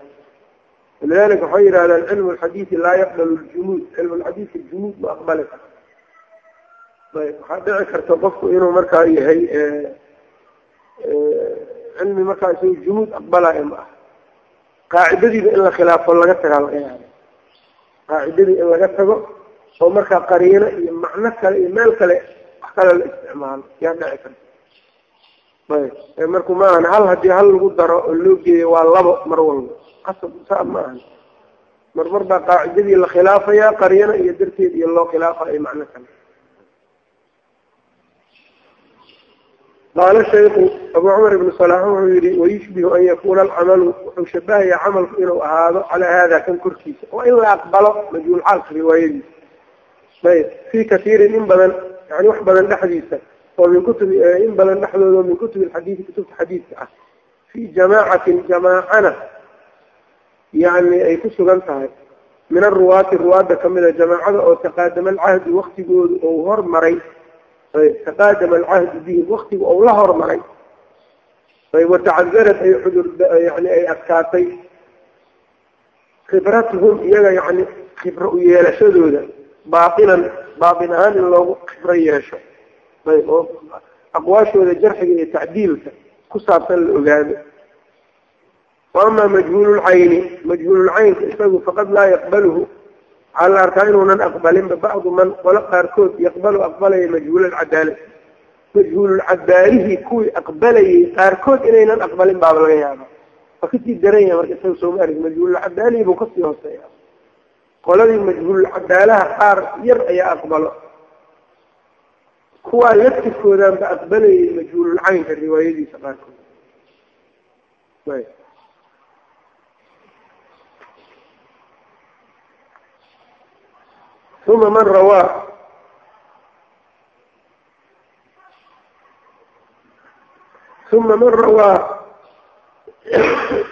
Walidalika waxay yidhahdaan cilmu lxadiidi laa yaqbalu ljumuud cilmu lxadiidka jumuud ma aqbali karo waxaa dhici karta qofku inuu markaa yahay cilmi markaa isaga jumuud aqbalaayo ma ah qaacidadiiba in la khilaafo laga tagaa laga yaaba qaacidadii in laga tago oo markaa qariino iyo macno kale iyo meel kale wax kale la isticmaalo. Yaa dhici karta. Ayb. Marku ma ahan hal haddii hal lagu daro oo loo geeyo waa labo mar walba. Qasab saa ma ahan. Marmar baa qaacidadii la khilaafayaa qariino iyo darteed iyo loo khilaafayo macno kale qaala shayku abu cumar ibnu salax wuxuu yihi wayushbihu an yakuna alcamalu wuxuu shabahayaa camalku inuu ahaado calaa hada kan korkiisa. Oo in la aqbalo majhuulxaalka riwaayadiisa. Ayb fii kasiirin in badan yani wax badan dhexdiisa oo min kutubi in badan dhexdooda oo min kutubi alxadiidi kutubta xadiidka ah. Fii jamaacatin jamaacana yani ay ku sugan tahay. Min aruwaati ruwaadda kamida jamaacada oo taqaadama alcahdi waktigoodu ou hormaray taqaadama alcahdu bihim waktigu ou la hormaray watacadarat ay cudur yani ay adkaatay khibratuhum iyaga yani khibro u yeelashadooda baatinan baatin ahaan in loogu khibro yeesho ayb oo aqwaashooda jarxiga iyo tacdiilka ku saabsan la ogaado waama majhuululcayni majhuululcaynka isagu faqad laa yaqbaluhu waxaa la arkaa inuunan aqbalinba bacdu man qolo qaarkood yaqbalu aqbalaya majhuulalcadaala majhuululcadaalihii kuwii aqbalayay qaarkood inaynan aqbalin baaba laga yaaba. Waa ka sii daran yahay marka isaga sooma arg majhuululcadaalihii buu ka sii hooseeya qoladii majhuululcadaalaha qaar yar ayaa aqbalo. Kuwaa laftirkoodaanba aqbalayay majhuululcaynka riwaayadiisa qaarkood uma man rawaa uma man rawaa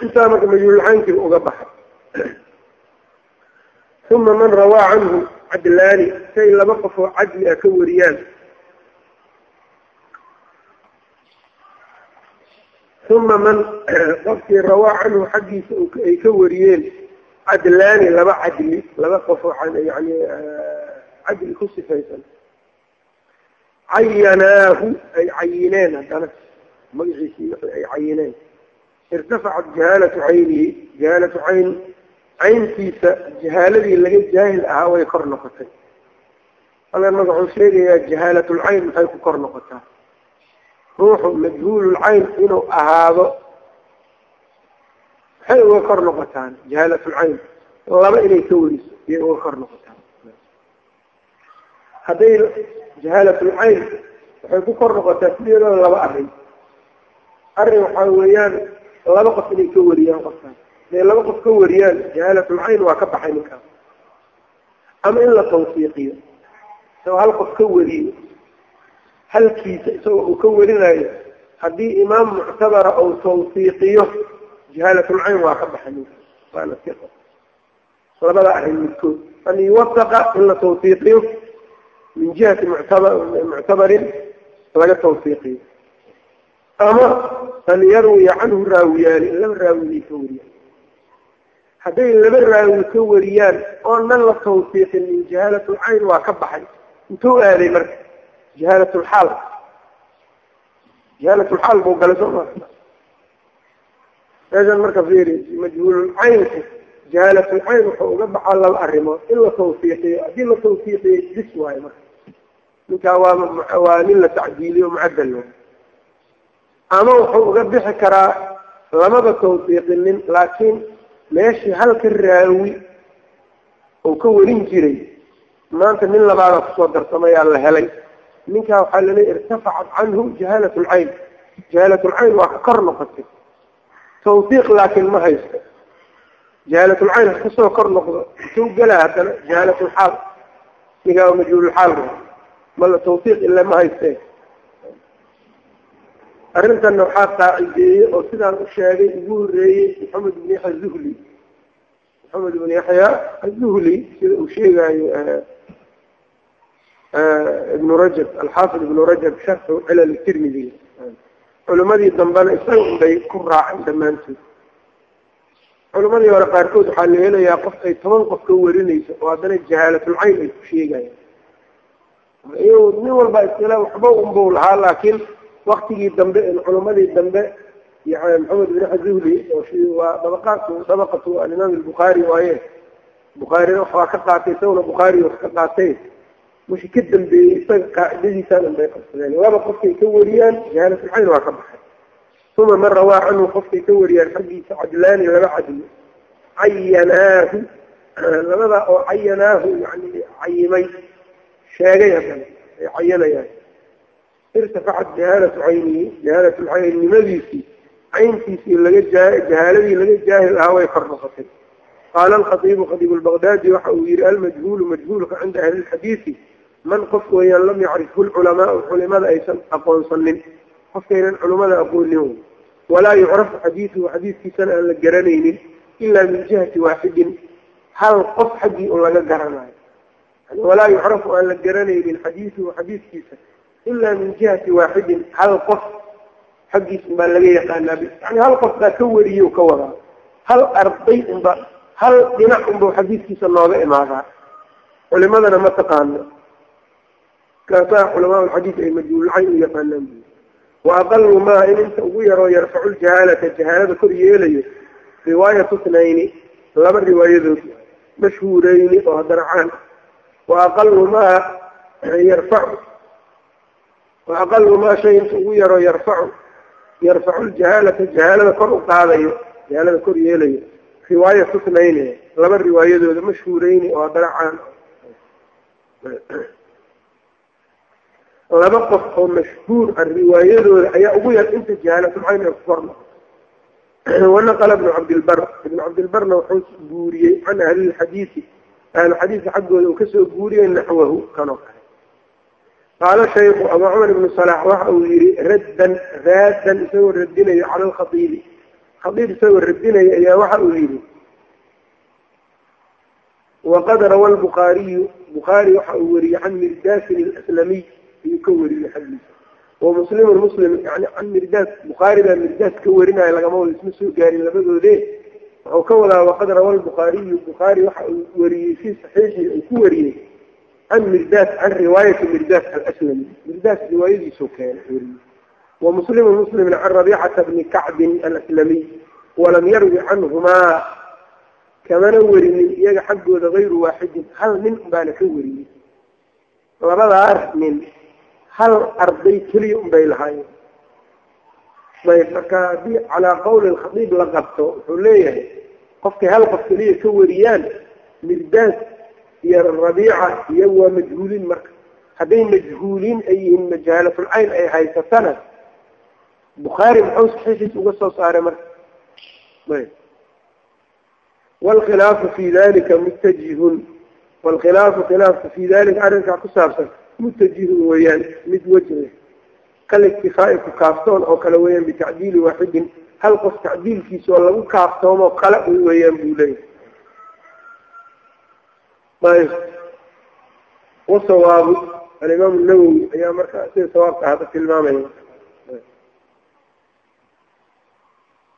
intaa marka majhuululcaynkiiba uga baxay uma man rawaa canhu cadlaani say laba qof oo cadli ah ka wariyaan uma man qofkii rawaa canhu xaggiisa ay ka wariyeen cadlaani laba cadli laba qof oo yani cadli ku sifaysan. Cayanaahu ay cayineen haddana magaciisii ay cayineen. Irtafacat jahaalatu caynihi jahaalatu cayn cayntiisa jahaaladii laga jaahil ahaa way kor noqotay. Halkan marka wuxuu sheegayaa jahaalatulcayn maxay ku kor noqotaa? Ruuxu majhuululcayn inuu ahaado maxay uga kor noqotaan jahaalatulcayn laba inay ka weriso iyay uga kor noqotaan hadday jahaalatulcayn waxay ku kor noqotaa sideedoo laba arrin arrin waxaa weeyaan laba qof inay ka wariyaan qofkaas haday laba qof ka wariyaan jahaalatulcayn waa ka baxay ninkaas ama in la tawsiiqiyo isagoo hal qof ka wariyo halkiisa isagoo uu ka warinayo haddii imaam muctabara ou tawsiiqiyo jahaalatulcayn waa ka baxay waana siqo labada arrin midkood an yuwafaqa in la tawsiiqiyo min jihati muctaba muctabarin laga tawsiiqiyo ama an yarwiya canhu raawiyaani in laba raawi ay ka wariyaan hadday laba raawi ka wariyaan oo nan la tawsiiqin min jahaalatulcayn waa ka baxay intuu aaday marka jahaalatulxaal jahaalatulxaal buu galay soo maa meeshan marka fiiri majhuululcaynku jahaalatulcayn wuxuu uga baxaa laba arrimood. In la tawsiiqiyo haddii la tawsiiqiyo bis waayo marka. Ninkaa waa waa nin la tacdiiliyo mucadal ama wuxuu uga bixi karaa lamaba tawsiiqinin laakiin meeshii halka raawi uu ka warin jiray maanta nin labaada ku soo darsamayaa la helay. Ninkaa waxaa laleeya irtafacat canhu jahaalatulcayn jahaalatulcayn waa ka kor noqotay tawsiiq laakiin ma haysto. Jahaalatulcayn ha ka soo kor noqdo. Intuu gelaa haddana? Jahaalatulxaal ninkaa majhuululxaal mala tawsiiq ile ma haystee. Arrintanna waxaa qaacideeyey oo sidaan u sheegay ugu horeeyey maxamed ibn yaxya zuhli. Maxamed ibn yaxya azuhli sida uu sheegayo ibnu rajab alxaafid ibnu rajab sharxu cilal tirmidi culimadii dambena isaga unbay ku raaceen dhammaantood. Culimadii hore qaarkood waxaa la helayaa qof ay toban qof ka warinayso oo haddana jahaalatulcayn ay ku sheegayaan. Nin walba iskale waxba unbau lahaa laakiin waktigii dambe culimadii dambe maxamed ibn xazuhli waa dabaqaadku dabaqatu alimaam albukhaari waaye. Bukhaarina waxbaa ka qaatay isaguna bukhaari wax ka qaatay wixii ka dambeeyey isaga qaacidadiisaan bay qabsadeen. Laba qofkay ka wariyaan jahaalatulcayn waa ka baxay. Uma man rawaa canhu qofkay ka wariyaan xaggiisa cadlaani laba cadli cayanaahu [clears throat] labadaa oo cayanaahu yani cayimay. Sheegay haddana ay cayanayaan. Irtafacat jahaalatu caynihi jahaalatulcaynnimadiisii cayntiisii laga jahaaladii laga jaahil ahaa way kor noqotay qaala alkhatiibu khatiibu lbaqdaadi waxa uu yihi almajhuulu majhuulka cinda ahli lxadiidi man qof weeyaan lam yacrifhu lculamaau culimada aysan aqoonsanin qofkaynan culimada aqoonin walaa yucrafu xadiiduhu xadiidkiisana aan la garanaynin ilaa min jihati waaxidin hal qof xaggii un laga garanayo. Walaa yucrafu aan la garanaynin xadiiduhu xadiidkiisa ilaa min jihati waaxidin hal qof xaggiis unbaa laga yaqaanaa yani hal qof baa ka wariyo ka wadaa hal arday unba hal dhinac unba xadiidkiisa nooga imaadaa. Culimadana ma taqaano kaasaa culamaa lxadiid ay majhuulcayn u yaqaanaan bu wa aqalu maa in inta ugu yaroo yarfacu ljahaalata jahaalada kor yeelayo riwaayatu tnayni laba riwaayadood mashhuureyni oo haddana caan wa aqalu maa yarfacu wa aqalu maa shay inta ugu yaroo yarfacu yarfacu ljahaalata jahaalada kor u qaadayo jahaalada kor yeelayo riwaayatu tnayni laba riwaayadooda mashhuureyni oo haddana caan laba qof oo mashhuur ah riwaayadooda ayaa ugu yar inta jahaalatulcayn ay ku korno [clears throat] wanaqala ibnu cabdilbar. Ibnu cabdilbarna wuxuu guuriyey can ahlilxadiidi ahlulxadiidka xaggooda uu ka soo guuriyey naxwahu kanoo kale. Qaala shaykhu abuu cumar ibnu salaax waxa uu yihi raddan raaddan isagoo radinayo cala alkhaiibi khaiib isagoo radinaya ayaa waxa uu yihi waqad rawa lbukhaariyu bukhaari waxa uu wariyey can mirdaasin alaslamiy ayuu ka wariyey xaggiisa wamuslimun muslim yani can mirdaas bukhaari baa mirdaas ka warinaya lagama wado isma soo gaarin labadoode wuxuu ka wadaa waqad rawa lbukhaariyu bukhaari waxa uu wariyey fii saxiixii uu ku wariyey can mirdaas can riwaayati mirdaas alaslami mirdaas riwaayadiisuu keena wariyey wamuslimu muslimna can rabicata bni kacbin alaslamiy walam yarwi canhumaa. Kamana werinin iyaga xaggooda hayru waaxidin hal nin baana ka wariyey labadaas nin hal arday keliya un bay lahaayeen ayb marka haddii calaa qawli lkhadiib la qabto wuxuu leeyahay qofkay hal qof keliya ka wariyaan mirdaas iyo rabiica iyo waa majhuuliin marka. Hadday majhuuliin ay yihiin majaalatulcayn ay haysatana bukhaari muxuu saxiixiisa uga soo saaray marka. Wlkhilaafu fi dalika mutajihun. Wlkhilaafu khilaafka fi dalika arrinkaa ku saabsan mutajihun weeyaan mid weji leh. Kaliktifaai ku kaaftoon oo kale weeyaan bitacdiili waaxidin. Hal qof tacdiilkiisa oo lagu kaaftoomo kale weeyaan buu leeyahy ayb wasawaabu alimaamu nawowi ayaa marka sida sawaabka hadda tilmaamaya.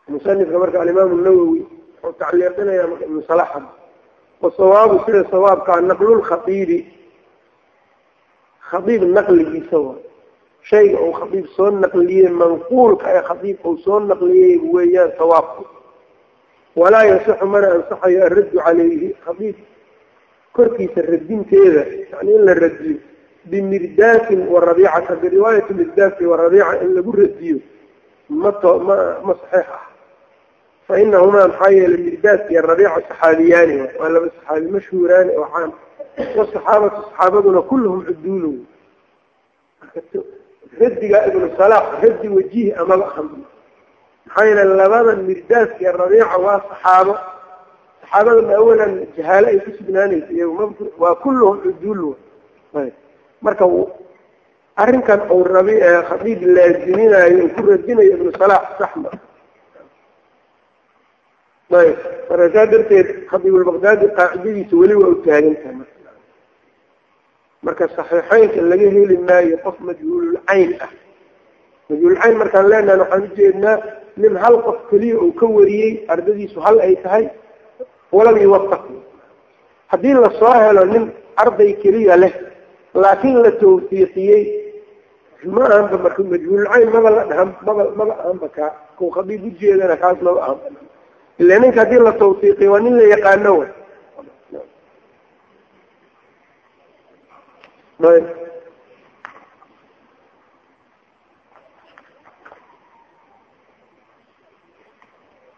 Musanifka marka alimaamu nawowi wuxuu tacliiqinaya marka ibnu salaxa wasawaabu sida sawaabkaa naqlulkhaiibi khaiib naqligiisa wa. Shayga uu khaiib soo naqliyey manquulka ee khaiib uu soo naqliyey weeyaan sawaabku walaa yasixu mana ansaxayo alraddu calayhi. Khaiib korkiisa radinteeda yani in la radiyo bimirdaasin warabiicata biriwaayati mirdaasin warabiica in lagu radiyo mato ma saxiix ah. Fainahumaa maxaa yeelay mirdaas iyo rabiica saxaabiyaani waa laba saxaabi mashhuuraani oo caan wasaxaabatu saxaabaduna kulluhum cuduulu radiga ibnu salaax radi wajihi amaba ahan maxaa yeele labada mirdaas iyo rabiica waa saxaabo. Saxaabadana awalan jahaalo ay ku sugnaanaysa iy waa kulluhum cuduulu marka arrinkan uu rabi khadiib laaziminayo uu ku radinayo ibnu salaax saxma. Ayb. Marka saa darteed khadiibulbaqdaadi qaacidadiisa weli waa u taagan tahay marka saxiixeynka laga heli maayo qof majhuululcayn ah. Majhuululcayn markaan leenahan waxaan ujeednaa nin hal qof keliya uu ka wariyey ardadiisu hal ay tahay walam yuwafaq haddii la soo helo nin arday keliya leh laakiin la tawfiiqiyey ma ahanba marka majhuululcayn maba la dhahan maba maba ahanba kaa kuu khadiib ujeedana kaas maba ahanba ila ninka haddii la tawfiiqiyo waa nin la yaqaano. wa ayb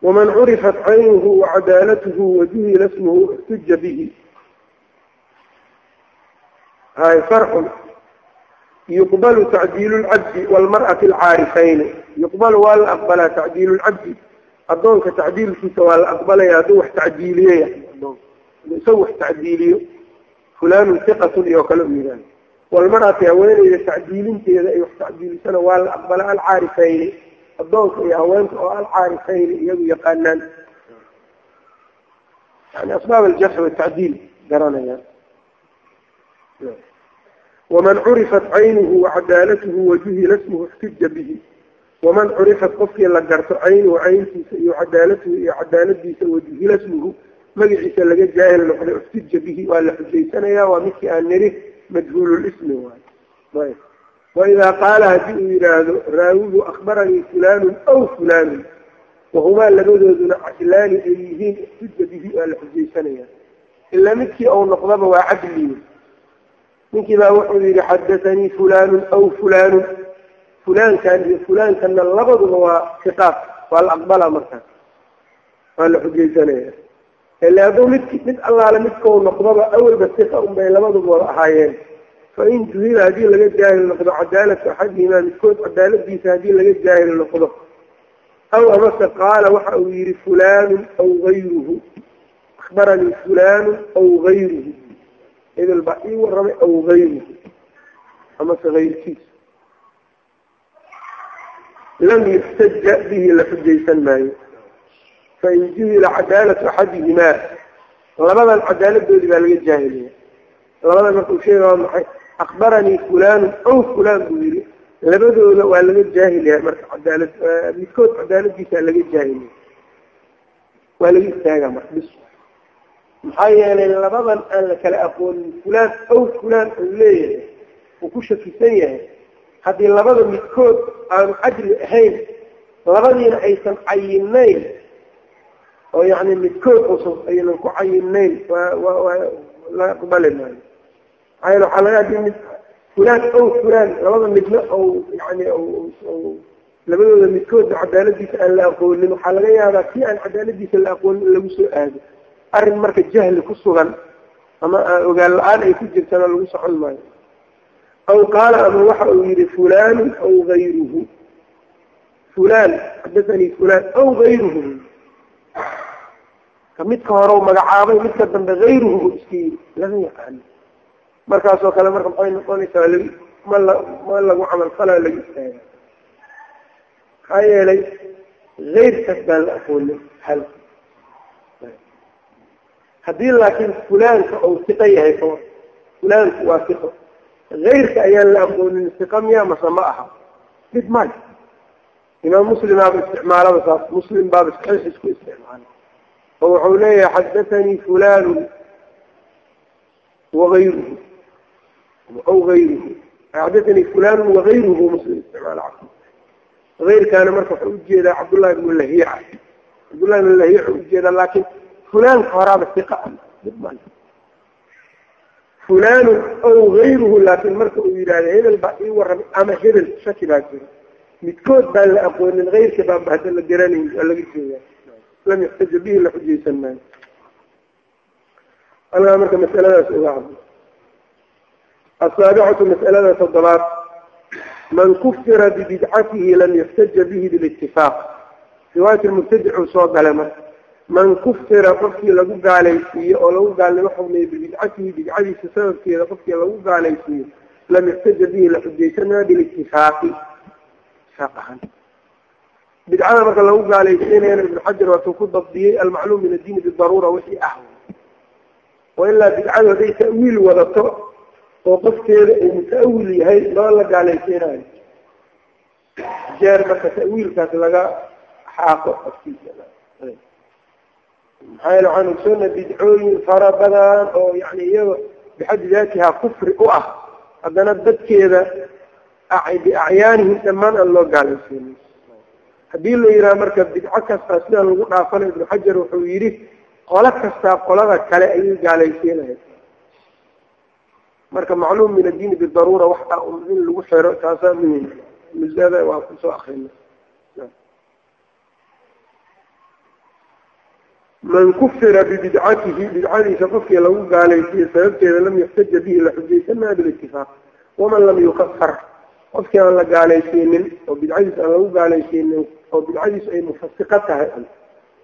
waman curifat caynuhu wacadaalatuhu wajuhila smuhu ixtuja bihi hay farxun yuqbalu tacdiilu lcabdi walmar'ati alcaarifayni yuqbalu waa la aqbalaa tacdiilu lcabdi addoonka tacdiilkiisa waa la aqbalaya hadduu wax tacdiiliyo isagu wax tacdiiliyo fulanun hiqatun iyo kale u yidhahdo walmarati haweeneyda tacdiilinteeda ay wax tacdiilisana waa la aqbala alcaarifayni. Addoonka iyo haweenka oo alcaarifayni iyagu yaqaanaan. Yani asbaab aljarxi watacdiil garanayaan waman curifat caynuhu wacadaalatuhu wajuhila smuhu ixtija bihi. Waman curifat qofkii la garto caynuhu cayntiisa iyo cadaalatuhu iyo cadaaladiisa wajuhila smuhu magaciisa laga jaahil noqday ixtija bihi waa la xujaysanayaa waa midkii aan niri majhuululismi waay. Waidaa qaala haddii uu yidhaahdo raawigu akbaranii fulaanun aw fulaanun wahumaa labadooduna cadlaani ay yihiin ixtija bihi waa la xujaysanayaa ilaa midkii ou noqdaba waa cadli. Ninkii baa wuxuu yihi xadathanii fulaanun aw fulaanun. Fulaankan iyo fulaankana labaduba waa siqaaq waa la aqbalaa markaas waa la xujaysanaya ila hadduu mid mid allaale midkau noqdoba awalba siqa unbay labaduba wada ahaayeen. Fain juhila haddii laga jaahil noqdo cadaalatu axadihimaa midkood cadaaladiisa haddii laga jaahil noqdo. Aw amase qaala waxa uu yihi fulaanun aw gayruhu akbaranii fulaanun aw gayruhu hebel baa ii waramay aw gayruhu amase ayrkiisa lam yuxtaja bihi la xujaysan maayo fain juhila cadaalatu axadihimaa labadan cadaaladoodii baa laga jaahilaya labadan marka uu sheega maxay akbaranii fulaanun aw fulaan buu yihi labadooda waa laga jaahilaya marka cadaalad midkood cadaaladiisa laga jaahilaya waa laga istaagaa marka bis maxaa yeelay labadan aan la kala aqoonin fulaan aw fulaan uu leeyahay uu ku shakisan yahay haddii labada midkood aanu cadli ahayn labadiina aysan cayinayn oo yani midkood uusan aynan ku cayinayn la aqbali maayo. Maxaa yeele waxaa laga haddii mid fulaan aw fulaan labada midna ou yani labadooda midkoodna cadaaladiisa aan la aqoonin. Waxaa laga yaabaa kii aan cadaaladiisa la aqoonin in lagu soo aado. Arrin marka jahli ku sugan ama ogaan la'aan ay ku jirtana lagu socon maayo. Aw qaala ama waxa uu yihi fulaanun aw gayruhu. Fulaan xadathanii fulaan aw gayruhu. ka midka hore magacaabay midka dambe gayruhu iska yiri lama yaqaano markaasoo kale marka maxay noqonaysaa ma la ma lagu camal falaa lagu istaaga maxaa yeelay keyrkaas baan la aqoonin hal. Haddii laakiin fulaanka ou siqo yahay ka fulaanku waa siqo. Keyrka ayaan la aqoonin siqa miya mase ma aha. Mid male imaam muslim isticmaalaba saas muslim baaba saxiix isku isticmaala oo wuxuu leeyahay xadathanii fulanun wagayruhu aw gayruhu xadathanii fulanun wagayruhu muslim keyrkaana marka waxau u jeedaa cabdullahi ibnu lahiica cabdullahi ibnu lahiica u jeedaa laakin fulaanka horaaba siqa ah fulanun aw gayruhu laakin marka uu yidhahdo hebel baa ii warramay ama hebel shaki baa jira midkood baan la aqoonin keyrka baaba hadda la garanayn waa laga jeedaa lam yuxtaja bihi la xujaysan maayo algaa marka masaladaas uga hadlo asaabicatu mas'alada toddobaad man kufira bibidcatihi lam yuxtaja bihi bilitifaaq riwaayat lmubtadicu soo gale marka man kufira qofkii lagu gaalaysiiyo oo lagu gaalnimo xugmeeyo bibidcatihi bidcadiisa sababkeeda qofkii lagu gaalaysiiyo lam yuxtaja bihi la xujaysan maayo bilitifaaqi bidcada marka lagu gaalaysiinayana ibnu xajar waatuu ku dabdiyey almacluum min addiini bidaruura wixii ah. Wailaa bidcadu hadday ta'wiil wadato oo qofkeeda uu muta'awil yahay loo la gaalaysiinayo jeer marka ta'wiilkaas laga xaaqo qofkiisa. Maxaa yeele waxaan ogsoona bidcooyin fara badan oo yani iyaga bixaddi daatiha kufri u ah haddana dadkeeda biacyaanihim dhammaan aan loo gaalaysiinin haddii la yidhaha marka bidco kastaa sidaan lagu dhaafana ibnu xajar wuxuu yidhi qolo kastaa qolada kale ayay gaalaysiinahay marka macluum min addiini bidaruura waxa in lagu xiro taasaa muhiim musada waa ku soo akrina man kufira bibidcatihi bidcadiisa qofkii lagu gaalaysiiyo sababteeda lam yuxtaja bihi la xujaysan maa bilitifaaq waman lam yukafar qofkii aan la gaalaysiinin oo bidcadiisa aan lagu gaalaysiinin oo bidcadiisu ay mufasiqo tahay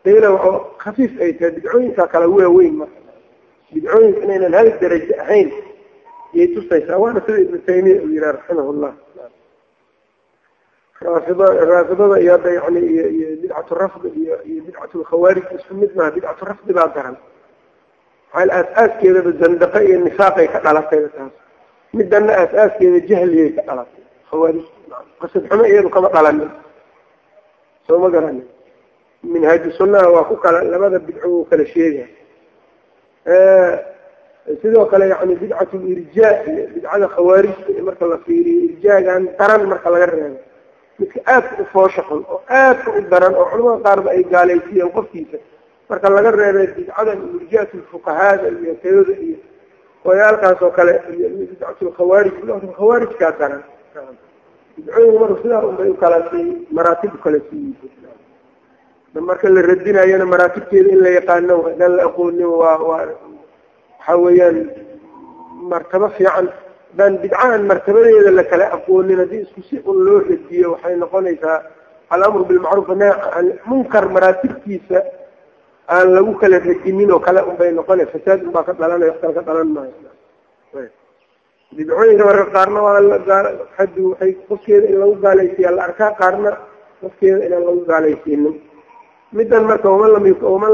dayla oo khafiif ay tahay bidcooyinka kala waaweyn marka bidcooyinka inaynan hal darajo ahayn yay tusaysaa. Waana sida ibnu taymiya uu yihaha raximah llah raafida raafidada iyo hadda yani iyo bidcatu rafdi iyo iyo bidcatu lkhawaarij isku mid maha bidcatu rafdi baa daran. Maxaa aas-aaskeedaba zandaqa iyo nifaaqay ka dhalatay taas. Midana aas-aaskeeda jahliyay ka dhalatay khawaarij qasad xumo iyadu kama dhalanin soo ma garanin minhaaju sunnaha waa ku kala labada bidco uu kala sheegay sidoo kale yani bidcatu lirjaa iyo bidcada khawaarijta marka la fiiriyo irjaagan daran marka laga reebo midka aadka u foosha xun oo aadka u daran oo culamada qaarba ay gaalaysiiyeen qofkiisa marka laga reebay bidcadan irjaatu lfuqahaada iyo tayada iyo wayaalkaas oo kale iyo bidcatu lkhawaarij khawaarijkaa daran bidcooyinku marka sidaa unbay u kala sii maraatib u kala siiyiisa marka la radinayana maraatibteeda in la yaqaano hadaan la aqoonin waa waa waxa weeyaan martabo fiican. Hadaan bidcahan martabadeeda lakala aqoonin haddii isku si un loo radiyo waxay noqonaysaa alamru bilmacruuf munkar maraatibtiisa aan lagu kala radinin oo kale unbay noqonay fasaad unbaa ka dhalanaya wax kale ka dhalan maayo bidcooyinka marka qaarna waa xaddu waxay qofkeeda in lagu gaalaysiiya la arkaa qaarna qofkeeda inaan lagu gaalaysiinin. Midan marka waman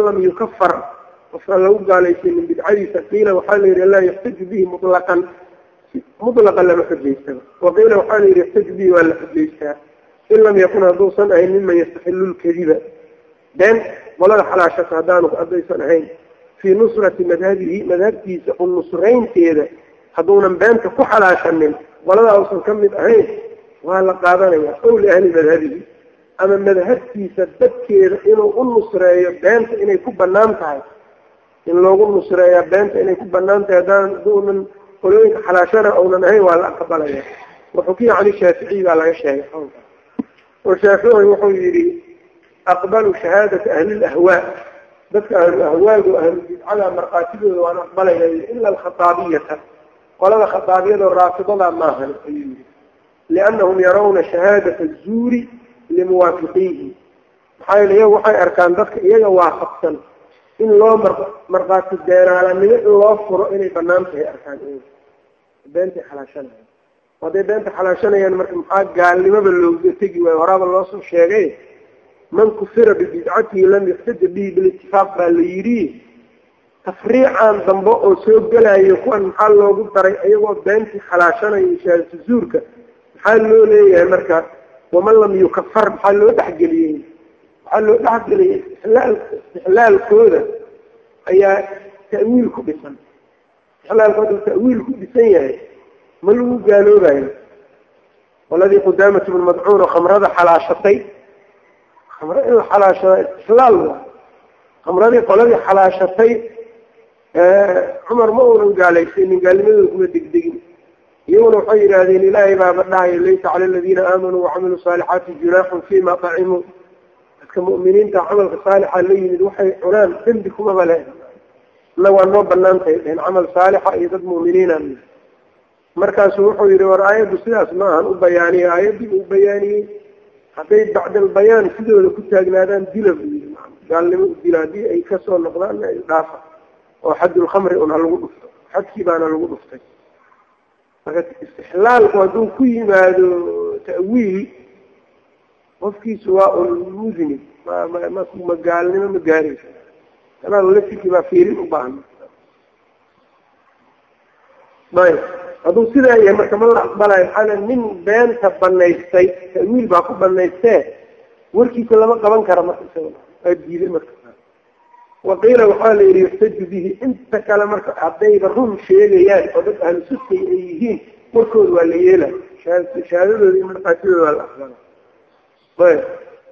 lam yukafar qofkaan lagu gaalaysiinin bidcadiisa qiila waxaa la yihi laa yaxtaju bihi mutlaqan. Mutlaqan lama xujaystaba waqiila waxaa la yihi yaxtaju bihi waa la xujaystaa in lam yakun hadduusan ahayn miman yastaxilu lkadiba been qolada xalaashata haddaanu haddaysan ahayn fii nusrati madhabihi madhabtiisa u hadduunan beenta ku xalaashanin qoladaa usan ka mid ahayn waa la qaadanaya ow liahli madhabihi ama madhabtiisa dadkeeda inuu u nusreeyo beenta inay ku bannaan tahay. In loogu nusreeya beenta inay ku bannaan tahay haddaan haduunan qolooyinka xalaashana uunan ahayn waa la aqbalaya. Waxukiya cani shaaficiy baa laga sheegay oo shaafici wuxuu yidhi aqbalu shahaadata ahli lahwaa dadka ahlu ahwaagu ahlu bidcada markhaatidooda waan aqbalaya ila alkhataabiyata qolada khataabiyado raafidada maahan. ayuu yidhi liannahum yarawna shahaadata zuuri limuwaafiqiihi maxaa yeele iyagu waxay arkaan dadka iyaga waafaqsan in loo mar markhaati beenaalanimo in loo furo inay bannaan tahay arkaan beentay xalaashanayaan hadday beenta xalaashanayaan marka maxaa gaalnimoba looga tegi waayo horaaba loosoo sheegay man kufira bibidcatihi lam yuxtaja bihi bilitifaaq baa la yidhi tafriican dambe oo soo gelayo kuwan maxaa loogu daray iyagoo beentii xalaashanayo shahaadatu zuurka maxaa loo leeyahay marka? waman lam yukafar maxaa loo dhexgeliyey? waxaa loo dhexgeliyay istixlaal istixlaalkooda ayaa ta'wiil ku dhisan. istixlaalkooda ta'wiil ku dhisan yahay. ma lagu gaaloobayo? qoladii qudaamatu bn madcuun khamrada xalaashatay. khamro in la xalaashada istixlaal wa khamradii qoladii xalaashatay cumar ma uunan gaalaysanin gaalnimadooda kuma degdegin. Iyaguna waxay yidhaahdeen ilaahay baaba dhahayo laysa cala aladiina aamanuu wacamiluu saalixaati junaaxun fima acimuu dadka mu'miniinta camalka saalixa la yimid waxay cunaan dembi kumaba le ina waa noo banaantahay dhehen camal saalixa iyo dad mu'miniina. Markaasuu wuxuu yihi war aayaddu sidaas ma ahan u bayaaniye aayaddii u bayaaniyey. Hadday bacdalbayaan sidooda ku taagnaadaan dila buu yii gaalnimo u dila haddii ay ka soo noqdaanna dhaafa oo xaddulkhamri un ha lagu dhufto. Xadkii baana lagu dhuftay. Marka istixlaalku hadduu ku yimaado ta'wiil qofkiisu waa un musinib ma gaalnimo ma gaaraysa kanaa lafirkii baa fiirin u baahan. Ayb. Hadduu sidaa yahay marka ma la aqbalayo maxaa nin beenta banaystay ta'wiil baa ku banaystee warkiisa lama qaban kara marka isaga waa diiday marka waqiila waxaa la yidhi yuxtaju bihi inta kale marka haddayba run sheegayaan oo dad ahlu sudkay ay yihiin warkooda waa la yeelay. Shahaadadooda iyo markaatidooda waa la aqbala ayb.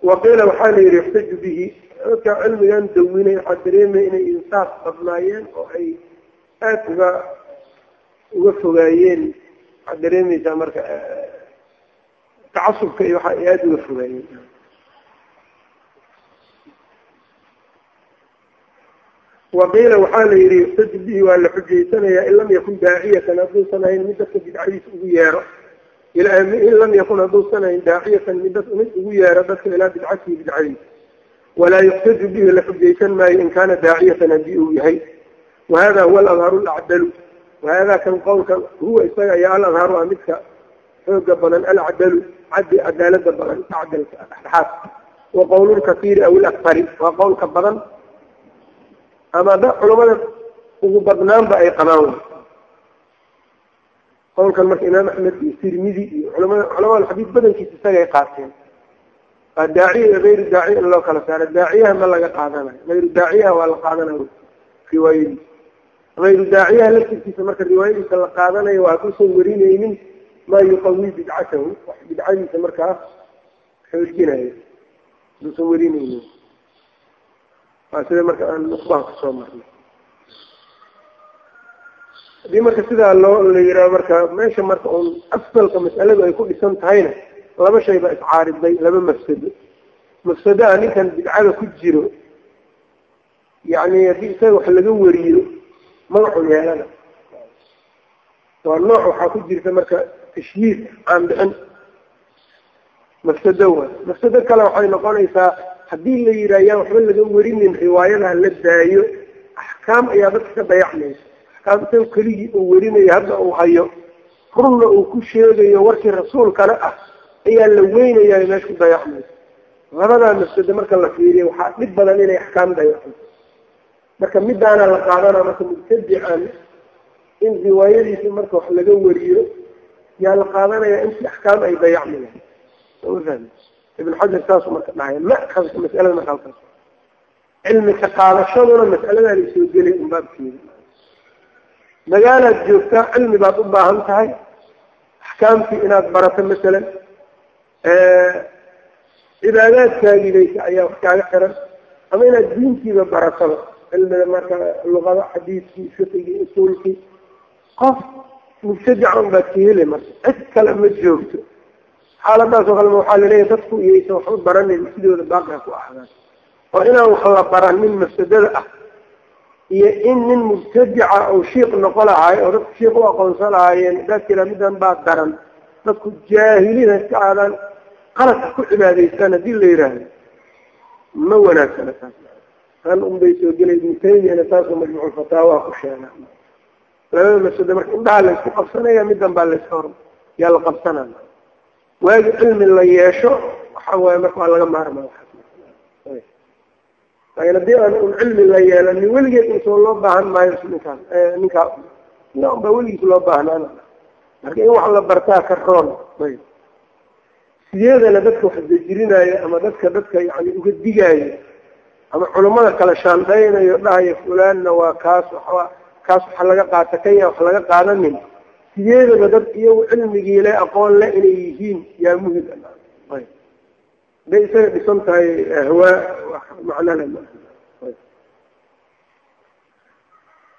Waqiila waxaa la yidhi yuxtaju bihi dadka cilmigan dawinay waxaa dareemaya inay insaaf badnaayeen oo ay aada uga uga fogaayeen. Waxaad dareemaysaa marka tacasubka iyo waxa ay aada uga fogaayeen waqiila waxaa la yidhi yuxtaju bihi waa la xujaysanayaa in lam yakun daaciyatan hadduusan ahayn mid dadka bidcadiisa ugu yeero. In lam yakun hadduusan ahayn daaciyatan mid mid ugu yeero dadka ilaa bidcatihi bidcadiisa walaa yuxtaju bihi la xujaysan maayo in kaana daaciyatan haddii uu yahay. Wahada huwa aladharu lacdalu wahaadaa kan qowlka huwa isaga ayaa al adharu ah midka xooga badan alcadalu caddi cadaalada badan acdalka dhexdhexaad wa qowlulkasiiri aw ilakfari waa qowlka badan ama da culamada ugu badnaanba ay qabaan. Qowlkan marka imaam axmed iyo tirmidi iyo culamada culamada xadiis badankiisa isagay qaateen. Waa daaciya iyo hayru daaciya in loo kala saaro. Daaciyaha ma laga qaadanayo. Hayru daaciyaha waa la qaadanayo riwaayadiisa hayru daaciyaha laftirkiisa marka riwaayadiisa la qaadanayo waa kuusan warinaynin maa yuqawi bidcatahu. Wax bidcadiisa markaa xoojinayo duusan warinaynin waa sida marka aan nuqbaan ku soo marnay? Haddii marka sidaa loo la yihaaho marka meesha marka un asalka mas'aladu ay ku dhisan tahayna laba shay baa iscaariday laba mafsado mafsado ninkan bidcada ku jiro yacni haddii isaga wax laga wariyo magacu yeelana. Waa nooc waxaa ku jirta marka tashhiir aan dhicin mafsado waa mafsado kale waxay noqonaysaa haddii la yidhaha yaan waxba laga warinin riwaayadaha la daayo axkaam ayaa dadka ka dayacmaysa axkaam isaga keligii uu werinayo hadda uu hayo runna uu ku sheegayo warkii rasuulkana ah ayaa la weynayaa meesha ku dayacmaysa labadaa mafsado marka la fiiriyo waxaa dhib badan inay axkaam dayacmayso marka midaana la qaadana marka mubtadican in riwaayadiisa marka wax laga wariyo yaa la qaadanayaa intii axkaam ay dayacmayaan ibn xajar saasuu marka dhahaya ma'kadka mas'alada halkaas. Cilmi ka qaadashaduna mas'aladaa la soo gelay un baabkeeda magaalaad joogtaa cilmi baad u baahan tahay. Axkaamtii inaad barato masalan. Cibaadaadkaagibaysa ayaa wax kaaga xiran. Ama inaad diintiiba barataba cilmiga marka luqada xadiiskii fiqigii usuulkii. Qof mubtadica un baad ka heli marka. Cid kale ma joogto xaaladaasoo kalema waxaa la leeyahay dadku iyaysan waxba baranin sidooda baaqiha ku ahdaan oo inaan wax la baranin mafsadada ah iyo in nin mubtadica ou shiik noqo lahaayo oo dadku shiik u aqoonsan lahaayeen daad tiraa baa daran. Dadku jaahiliin haska aadaan qaladka ku cibaadaystaan haddii la yidhaahdo ma wanaagsana taas. Tan unbay soo gelay ibnu taymiyana taasoo ku sheegaa labada mafsado marka indhaha laysku qabsanaya midan baa lays hor yaa la qabsanaya waagi cilmi la yeesho waxa waaye marka waa laga maarma. Laakin haddii aan un cilmi la yeelanin weligeed insoo loo baahan maayo ninkaan ninkaa. Ina weligiis loo baahnaan marka in wax la bartaa ka roon ayb. Sideedana dadka wax dejirinayo ama dadka dadka yani uga digaayo ama culammada kala shaandhaynayo dhahayo fulaanna waa kaas kaas waxa laga qaata kanya wax laga qaadanin sideedaba dad iyagu cilmigii le aqoon le inay yihiin yaa muhiim. Haday isaga dhisan tahay hawaa macnale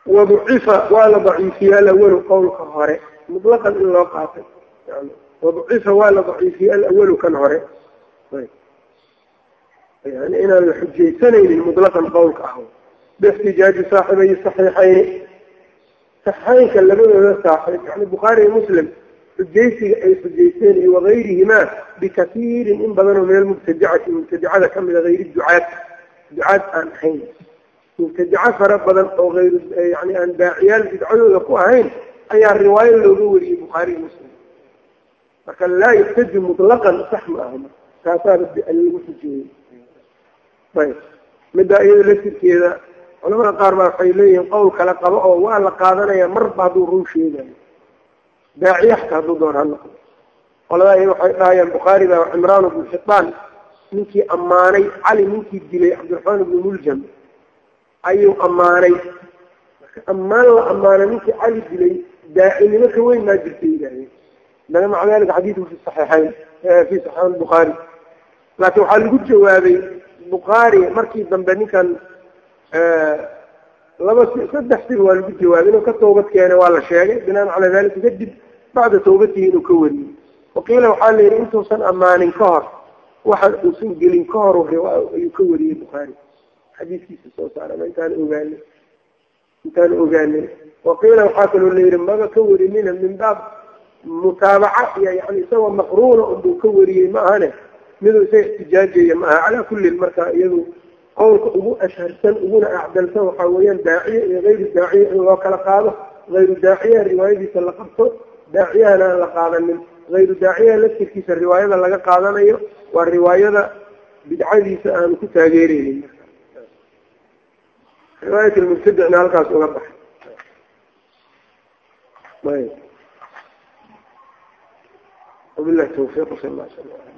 waducifa waa la daciifiye alawalu qowlka hore. Mutlaqan in loo qaatay waducifa waa la daciifiye alawalu kan hore. Yani inaan la xujaysanaynin mutlaqan qowlka ah bixtijaaji saaxibay saxiixayni saxiixeynka labadooda saaxiib yani bukhaari iyo muslim xujaysiga ay xujaysteen iyo wagayrihimaa bikaiirin in badanoo min almubtadicati mubtadicada kamida hayri ducaad ducaad aan ahayn. Mubtadico fara badan oo ayr yani aan daaciyaal bidcadooda ku ahayn ayaa riwaayo looga wariyey bukhaari iyo muslim. Marka laa yuxtaju mutlaqan sax ma aha taasaaba lagu xujeeyey ayb. Middaa iyada laftirkeeda culamada qaar baa waxay leeyihiin qowl kale qabo oo waa la qaadanaya marba hadduu run sheegayo. Daaciye hadduu doon ha noqdo. Qoladaa iy waxay dhahayaan bukhaari baa cimraan bnu xibaan ninkii ammaanay cali ninkii dilay cabdiraxmaan ibnu muljam ayuu ammaanay. Marka ammaan la ammaana ninkii cali dilay daacinimo ka weyn maa jirta yidhahdeen dana maca xadiidku fi saxiixayn fi saxiixayn bukhaari laakiin waxaa lagu jawaabay bukhaari markii dambe ninkan laba saddex sir waa lagu jawaabay inuu ka toobad keenay waa la sheegay. Binaan calaa dalika kadib bacda tawbatihi inuu ka wariyey. Waqiila waxaa la yidhi intuusan ammaanin ka hor waxaan uusan gelin ka hor ayuu ka wariyey bukhaari. Xadiiskiisa soo saarama intaan ogaanay intaan ogaanay waqiila waxaa kaloo la yidhi maba ka warinina min baab mutaabaca iyo yani isagoo maqruuna unbuu ka wariyey ma ahane. Miduu isaga ixtijaajaya ma aha. Calaa kullin marka iyadu qowlka ugu ashharsan uguna acdalsan waxaa weeyaan daaciye iyo kayru daaciye in loo kala qaado. Hayru daaciyaha riwaayadiisa la qabto daaciyahana aan la qaadanin. Hayru daaciyaha laftirkiisa riwaayada laga qaadanayo waa riwaayada bidcadiisa aanu ku taageereynin riwaayat lmubtadicna halkaas uga baxay. Wabilahi tawfiiq sal la sl